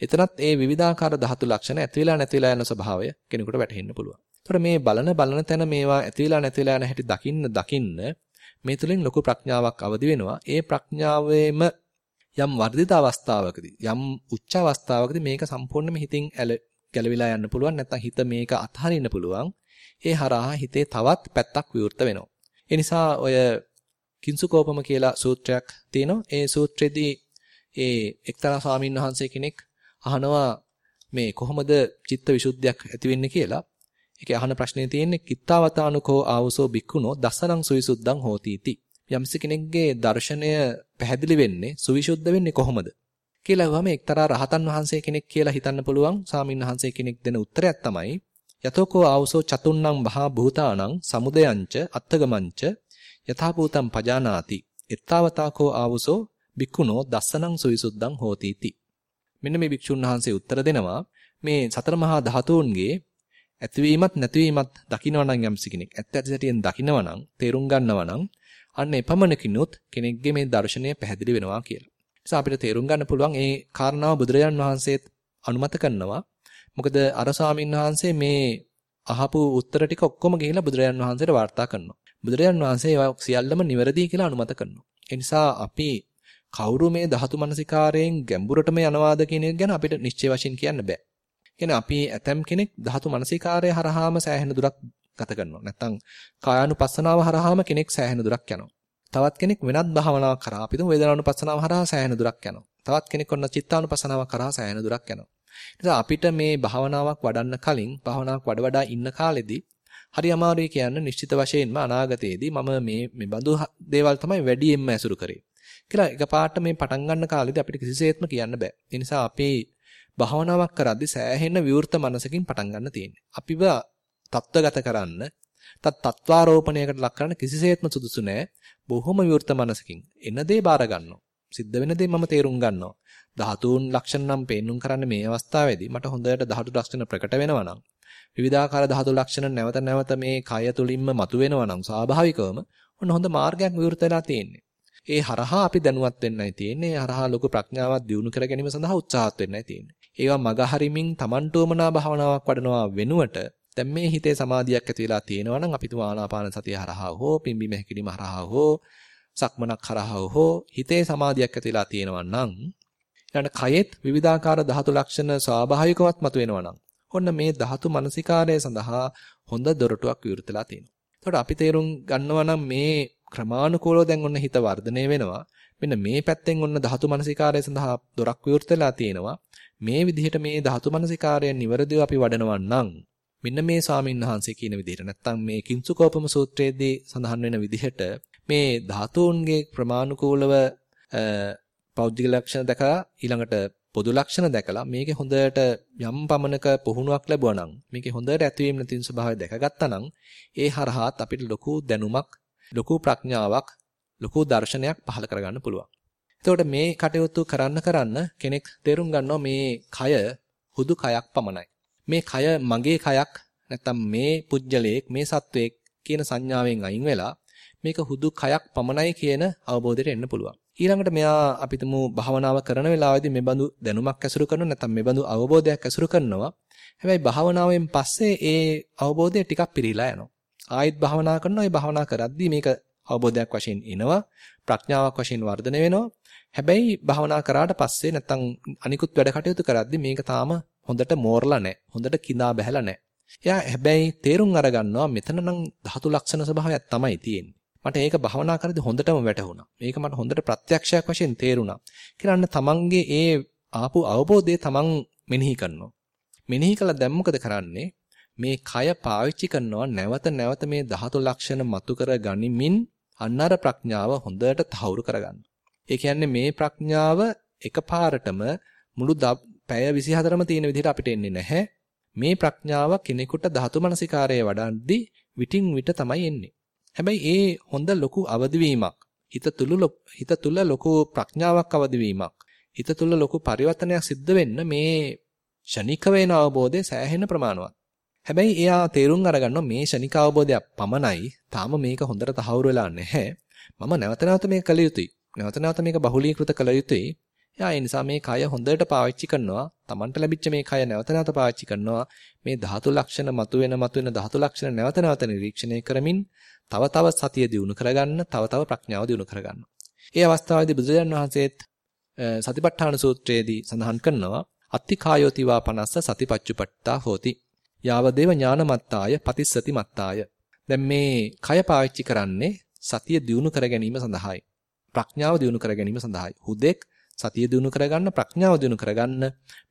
එතනත් ඒ විවිධාකාර ධාතු ලක්ෂණ ඇති වෙලා නැති වෙලා යන ස්වභාවය කෙනෙකුට වැටහෙන්න පුළුවන්. ඒතර මේ බලන බලන තැන මේවා ඇති වෙලා නැති වෙලා යන හැටි දකින්න දකින්න මේ තුලින් ලොකු ප්‍රඥාවක් අවදි වෙනවා. ඒ ප්‍රඥාවේම යම් වර්ධිත අවස්ථාවකදී යම් උච්ච අවස්ථාවකදී මේක සම්පූර්ණයෙන්ම හිතින් ගැලවිලා යන්න පුළුවන් නැත්නම් හිත මේක අත්හරින්න පුළුවන්. ඒ හරහා හිතේ තවත් පැත්තක් විවෘත වෙනවා. ඒ නිසා ඔය කිංසුකෝපම කියලා සූත්‍රයක් තියෙනවා. ඒ සූත්‍රයේදී ඒ එක්තරා ස්වාමීන් වහන්සේ කෙනෙක් අහනවා මේ කොහොමද චිත්ත විසුද්ධියක් ඇති වෙන්නේ කියලා. ඒකේ අහන ප්‍රශ්නේ තියෙන්නේ කිත්තාවතානුකෝ ආවසෝ බික්කුණෝ දසනං සුවිසුද්ධං හෝතිති. යම්ස කෙනෙක්ගේ දර්ශනය පැහැදිලි වෙන්නේ සුවිසුද්ධ වෙන්නේ කොහොමද? කියලා අහුවම එක්තරා රහතන් වහන්සේ කෙනෙක් කියලා හිතන්න පුළුවන් ස්වාමීන් වහන්සේ කෙනෙක් දෙන උත්තරයක් තමයි යතෝකෝ ආවසෝ චතුන්නම් බහා භූතානං සමුදයංච අත්තගමංච යථාභූතං පජානාති එත්තාවතාකෝ ආවසෝ බික්කුණෝ දස්සනං සුවිසුද්ධං හෝතිති මෙන්න මේ භික්ෂුන් වහන්සේ උත්තර දෙනවා මේ සතර මහා ධාතුන්ගේ ඇතිවීමත් නැතිවීමත් දකිනවා නම් යම්සි කෙනෙක් ඇත්ත ඇති සැටියෙන් දකිනවා නම් තේරුම් ගන්නවා නම් අන්න එපමණකිනුත් කෙනෙක්ගේ මේ දර්ශනය පැහැදිලි වෙනවා කියලා. නිසා අපිට තේරුම් ගන්න පුළුවන් ඒ කාරණාව බුදුරජාන් වහන්සේත් අනුමත කරනවා. මොකද අර ස්වාමීන් වහන්සේ මේ අහපු උත්තර ටික ඔක්කොම ගිහිලා බුදුරජාන් වහන්සේට වාර්තා කරනවා. බුදුරජාන් වහන්සේ ඒවා සියල්ලම නිවැරදි කියලා අනුමත කරනවා. ඒ නිසා අපි කවුරු මේ ධාතු මනසිකාරයෙන් ගැඹුරටම යනවාද කියන එක ගැන අපිට නිශ්චය වශයෙන් කියන්න බෑ. කියන්නේ අපි ඇතම් කෙනෙක් ධාතු මනසිකාරය හරහාම සෑහෙන දුරක් ගත කරනවා. නැත්තම් කායානුපස්සනාව හරහාම කෙනෙක් සෑහෙන දුරක් යනවා. තවත් කෙනෙක් වෙනත් භාවනාවක් කරා අපිට වේදනානුපස්සනාව හරහා සෑහෙන දුරක් යනවා. තවත් කෙනෙක් ඔන්න චිත්තානුපස්සනාවක් කරා සෑහෙන දුරක් යනවා. නිසා අපිට මේ භාවනාවක් වඩන්න කලින් භාවනාවක් වඩ වඩා ඉන්න කාලෙදී හරි අමාරුයි කියන්න නිශ්චිත වශයෙන්ම අනාගතයේදී මම මේ මේ බඳු දේවල් තමයි වැඩියෙන්ම ඇසුරු කරේ. කියලා එකපාරට මේ පටන් ගන්න කාලෙදී අපිට කිසිසේත්ම කියන්න බෑ. ඒ නිසා අපේ භාවනාවක් කරද්දී සෑහෙන විවෘත මනසකින් පටන් ගන්න තියෙන්නේ. අපිව තත්ත්වගත කරන්න, තත් තත්වාරෝපණයකට ලක් කරන්න කිසිසේත්ම සුදුසු නෑ. බොහොම විවෘත මනසකින් එන දේ බාර ගන්නවා. සිද්ධ වෙන දේ මම තේරුම් ගන්නවා. ධාතුන් ලක්ෂණ නම් පේන්නුම් කරන්න මේ අවස්ථාවේදී මට හොඳට ධාතු ලක්ෂණ ප්‍රකට වෙනවා නම් විවිධාකාර ධාතු ලක්ෂණ නැවත නැවත මේ කය තුලින්ම මතුවෙනවා නම් ස්වාභාවිකවම ඔන්න හොඳ මාර්ගයක් විවෘත වෙලා තියෙන්නේ. ඒ හරහා අපි දැනුවත් වෙන්නයි තියෙන්නේ. හරහා ලොකු ප්‍රඥාවක් දියුණු කර ගැනීම සඳහා උත්සාහත් වෙන්නයි තියෙන්නේ. ඒවා මග හරිමින් Tamanටෝමනා භාවනාවක් වඩනවා වෙනුවට දැන් මේ හිතේ සමාධියක් ඇති වෙලා තියෙනවා නම් අපි තුමා ආනාපාන සතිය හරහා හෝ පිම්බීම හැකිලිම හරහා හෝ සක්මනක් හරහා හෝ හිතේ සමාධියක් ඇති වෙලා තියෙනවා නම් ඊළඟ කයෙත් විවිධාකාර ධාතු ලක්ෂණ ස්වාභාවිකවත් මතුවෙනවා නම් ඔන්න මේ ධාතු මනසිකාරය සඳහා හොඳ දොරටුවක් විවෘතලා තියෙනවා. එතකොට අපි තේරුම් ගන්නවා නම් මේ ක්‍රමානුකූලව දැන් ඔන්න හිත වර්ධනය වෙනවා. මෙන්න මේ පැත්තෙන් ඔන්න ධාතු මනසිකාරය සඳහා දොරක් විවෘතලා තියෙනවා. මේ විදිහට මේ ධාතු මනසිකාරය නිවැරදිව අපි වඩනවා නම් මෙන්න මේ ස්වාමීන් වහන්සේ කියන විදිහට නැත්තම් මේ කිංසුකෝපම සූත්‍රයේදී සඳහන් වෙන විදිහට මේ ධාතුන්ගේ ප්‍රමාණිකූලව පෞද්ගලික ලක්ෂණ දැකලා ඊළඟට පොදු ලක්ෂණ දැකලා මේකේ හොඳට යම් පමණක පුහුණුවක් ලැබුවා නම් මේකේ හොඳට ඇතිවීම නැතිවීම ස්වභාවය දැකගත්තා නම් ඒ හරහාත් අපිට ලොකු දැනුමක් ලොකු ප්‍රඥාවක් ලොකු දර්ශනයක් පහළ කරගන්න පුළුවන්. එතකොට මේ කටයුතු කරන්න කරන්න කෙනෙක් තේරුම් ගන්නවා මේ කය හුදු කයක් පමණයි. මේ කය මගේ කයක් නැත්තම් මේ පුජ්‍යලයක් මේ සත්වයක් කියන සංඥාවෙන් අයින් වෙලා මේක හුදු කයක් පමණයි කියන අවබෝධයට එන්න පුළුවන්. ඊළඟට මෙයා අපිටම භාවනාව කරන වෙලාවෙදී මේ බඳු දැනුමක් ඇසුරු කරනවා නැත්නම් මේ බඳු අවබෝධයක් ඇසුරු කරනවා. හැබැයි භාවනාවෙන් පස්සේ ඒ අවබෝධය ටිකක් පිරීලා යනවා. ආයෙත් භාවනා කරනවා. ඒ භාවනා කරද්දී මේක අවබෝධයක් වශයෙන් එනවා. ප්‍රඥාවක් වශයෙන් වර්ධනය වෙනවා. හැබැයි භාවනා කරාට පස්සේ නැත්නම් අනිකුත් වැඩ කටයුතු කරද්දී මේක තාම හොඳට මෝරලා නැහැ. හොඳට කිඳා බහැලා නැහැ. එයා හැබැයි තේරුම් අරගන්නවා මෙතන නම් ධාතු ලක්ෂණ ස්වභාවයක් තමයි තියෙන්නේ. මට ඒක භවනා කරද්දී හොඳටම වැටහුණා. මේක මට හොඳට ප්‍රත්‍යක්ෂයක් වශයෙන් තේරුණා. කියලා අන්න තමන්ගේ ඒ ආපු අවබෝධය තමන් මෙනෙහි කරනවා. මෙනෙහි කළා දැන් මොකද කරන්නේ? මේ කය පාවිච්චි කරනවා නැවත නැවත මේ ධාතු ලක්ෂණ මතු කර ගනිමින් අන්නර ප්‍රඥාව හොඳට තහවුරු කරගන්න. ඒ කියන්නේ මේ ප්‍රඥාව එකපාරටම මුළු පැය 24ම තියෙන විදිහට අපිට එන්නේ නැහැ. මේ ප්‍රඥාව කෙනෙකුට ධාතු මනසිකාරය වඩද්දී විටින් විට තමයි එන්නේ. හැබැයි ඒ හොඳ ලොකු අවදිවීමක් හිත තුල හිත තුල ලොකු ප්‍රඥාවක් අවදිවීමක් හිත තුල ලොකු පරිවර්තනයක් සිද්ධ වෙන්න මේ ෂණික වේන අවබෝධය සෑහෙන ප්‍රමාණවත්. හැබැයි එයා තේරුම් අරගන්නවා මේ ෂණික අවබෝධයක් පමණයි. තාම මේක හොඳට තහවුරු වෙලා නැහැ. මම නැවත නැවත මේක කළ යුතුයි. නැවත නැවත මේක බහුලීකృత කළ යුතුයි. එයා ඒ නිසා මේ කය හොඳට පාවිච්චි කරනවා. Tamanට ලැබිච්ච මේ කය නැවත නැවත පාවිච්චි කරනවා. මේ ධාතු ලක්ෂණ මතුවෙන මතුවෙන ධාතු ලක්ෂණ නැවත නැවත නිරීක්ෂණය කරමින් තව තව සතිය දිනු කරගන්න, තව තව ප්‍රඥාව දිනු කරගන්න. ඒ අවස්ථාවේදී බුදුරජාන් වහන්සේත් සතිපට්ඨාන සූත්‍රයේදී සඳහන් කරනවා අත්ති කායෝතිවා පනස්ස සතිපච්චුපට්ඨා හෝති. යාවදේව ඥානමත්තාය පතිස්සති මත්තාය. දැන් මේ කය පාවිච්චි කරන්නේ සතිය දිනු කර ගැනීම සඳහායි. ප්‍රඥාව දිනු කර ගැනීම සඳහායි. හුදෙක් සතිය දිනු කරගන්න ප්‍රඥාව දිනු කරගන්න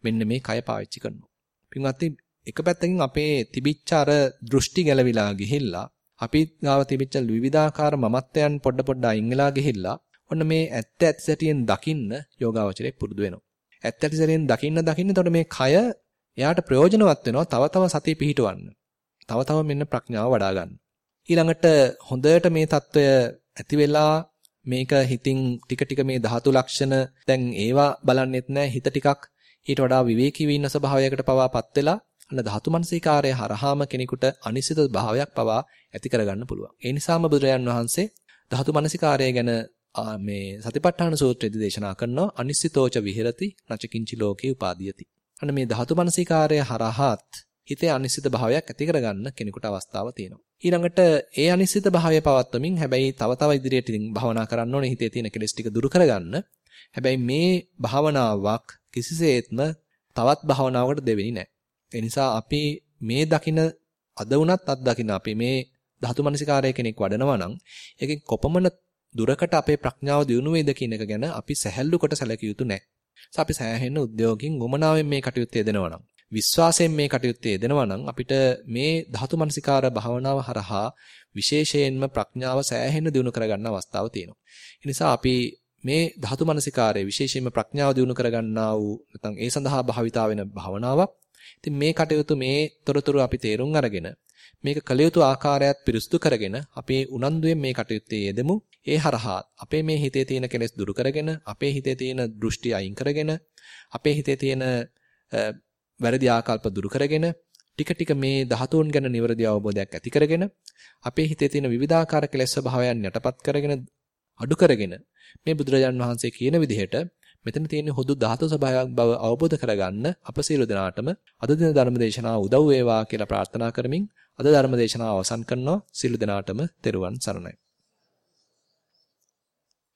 මෙන්න මේ කය පාවිච්චි කරනවා. පින්වත්නි එක පැත්තකින් අපේ තිබිච්ච අර දෘෂ්ටි ගැලවිලා ගිහිල්ලා අපි ගාව තිබිච්ච විවිධාකාර මමත්වයන් පොඩ පොඩ අයින් වෙලා ගිහිල්ලා ඔන්න මේ ඇත්ත ඇති සැටියෙන් දකින්න යෝගාවචරයේ පුරුදු වෙනවා. ඇත්ත ඇති සැටියෙන් දකින්න දකින්න එතකොට මේ කය එයාට ප්‍රයෝජනවත් වෙනවා තව තව සතිය පිහිටවන්න. තව තව මෙන්න ප්‍රඥාව වඩා ගන්න. ඊළඟට හොඳට මේ తত্ত্বය ඇති වෙලා මේක හිතින් ටික ටික මේ ධාතු ලක්ෂණ දැන් ඒවා බලන්නෙත් නැහැ හිත ටිකක් ඊට වඩා විවේකී වෙන්න ස්වභාවයකට පවාපත් වෙලා අන්න ධාතු මනසිකාරය හරහාම කෙනෙකුට අනිසිත භාවයක් පවා ඇති කරගන්න පුළුවන්. ඒ නිසාම බුදුරජාන් වහන්සේ ධාතු මනසිකාරය ගැන මේ සතිපට්ඨාන සූත්‍රයේදී දේශනා කරනවා අනිසිතෝච විහෙරති නචකින්චි ලෝකේ උපාදීයති. අන්න මේ ධාතු මනසිකාරය හරහාත් හිතේ අනිසිත භාවයක් ඇති කරගන්න කෙනෙකුට අවස්ථාව තියෙනවා. ඊළඟට ඒ අනිසිත භාවය පවත්වමින් හැබැයි තව තව ඉදිරියට ඉතින් භවනා කරන්න ඕනේ හිතේ තියෙන කෙලෙස් ටික දුරු කරගන්න. හැබැයි මේ භාවනාවක් කිසිසේත්ම තවත් භාවනාවකට දෙවෙනි නැහැ. ඒ නිසා අපි මේ දකින අද වුණත් අත් දකින අපි මේ ධාතු මනසිකාරය කෙනෙක් වඩනවා නම් ඒකෙන් කොපමණ දුරකට අපේ ප්‍රඥාව දියුණු වේද කියන එක ගැන අපි සැහැල්ලු කොට සැලකිය යුතු නැහැ. අපි සෑහෙන උද්‍යෝගින් ගොමනාවෙන් මේ කටයුත්ත යෙදෙනවා නම් විශ්වාසයෙන් මේ කටයුත්ත යෙදෙනවා නම් අපිට මේ ධාතු මනසිකාර භාවනාව හරහා විශේෂයෙන්ම ප්‍රඥාව සෑහෙන දියුණු කරගන්න අවස්ථාව තියෙනවා. ඒ නිසා අපි මේ ධාතු මනසිකාරයේ විශේෂයෙන්ම ප්‍රඥාව දියුණු කරගන්නා වූ නැත්නම් ඒ සඳහා භාවිතා වෙන භාවනාවක්. ඉතින් මේ කටයුතු මේ තොරතුරු අපි තේරුම් අරගෙන මේක කළ යුතු ආකාරයත් පිරිසුදු කරගෙන අපේ උනන්දුවෙන් මේ කටයුත්තේ යෙදෙමු. ඒ හරහා අපේ මේ හිතේ තියෙන කෙලෙස් දුරු කරගෙන අපේ හිතේ තියෙන දෘෂ්ටි අයින් කරගෙන අපේ හිතේ තියෙන වැරදි ආකල්ප දුරු කරගෙන ටික ටික මේ ධාතුන් ගැන නිවැරදි අවබෝධයක් ඇති කරගෙන අපේ හිතේ තියෙන විවිධාකාර කෙලෙස් ස්වභාවයන් යටපත් කරගෙන අඩු කරගෙන මේ බුදුරජාන් වහන්සේ කියන විදිහට මෙතන තියෙන හුදු ධාතු ස්වභාවයක් බව අවබෝධ කරගන්න අප සියලු දෙනාටම අද දින ධර්ම දේශනාව උදව් වේවා කියලා ප්‍රාර්ථනා කරමින් අද ධර්ම දේශනාව අවසන් කරනවා. සියලු දෙනාටම තෙරුවන් සරණයි.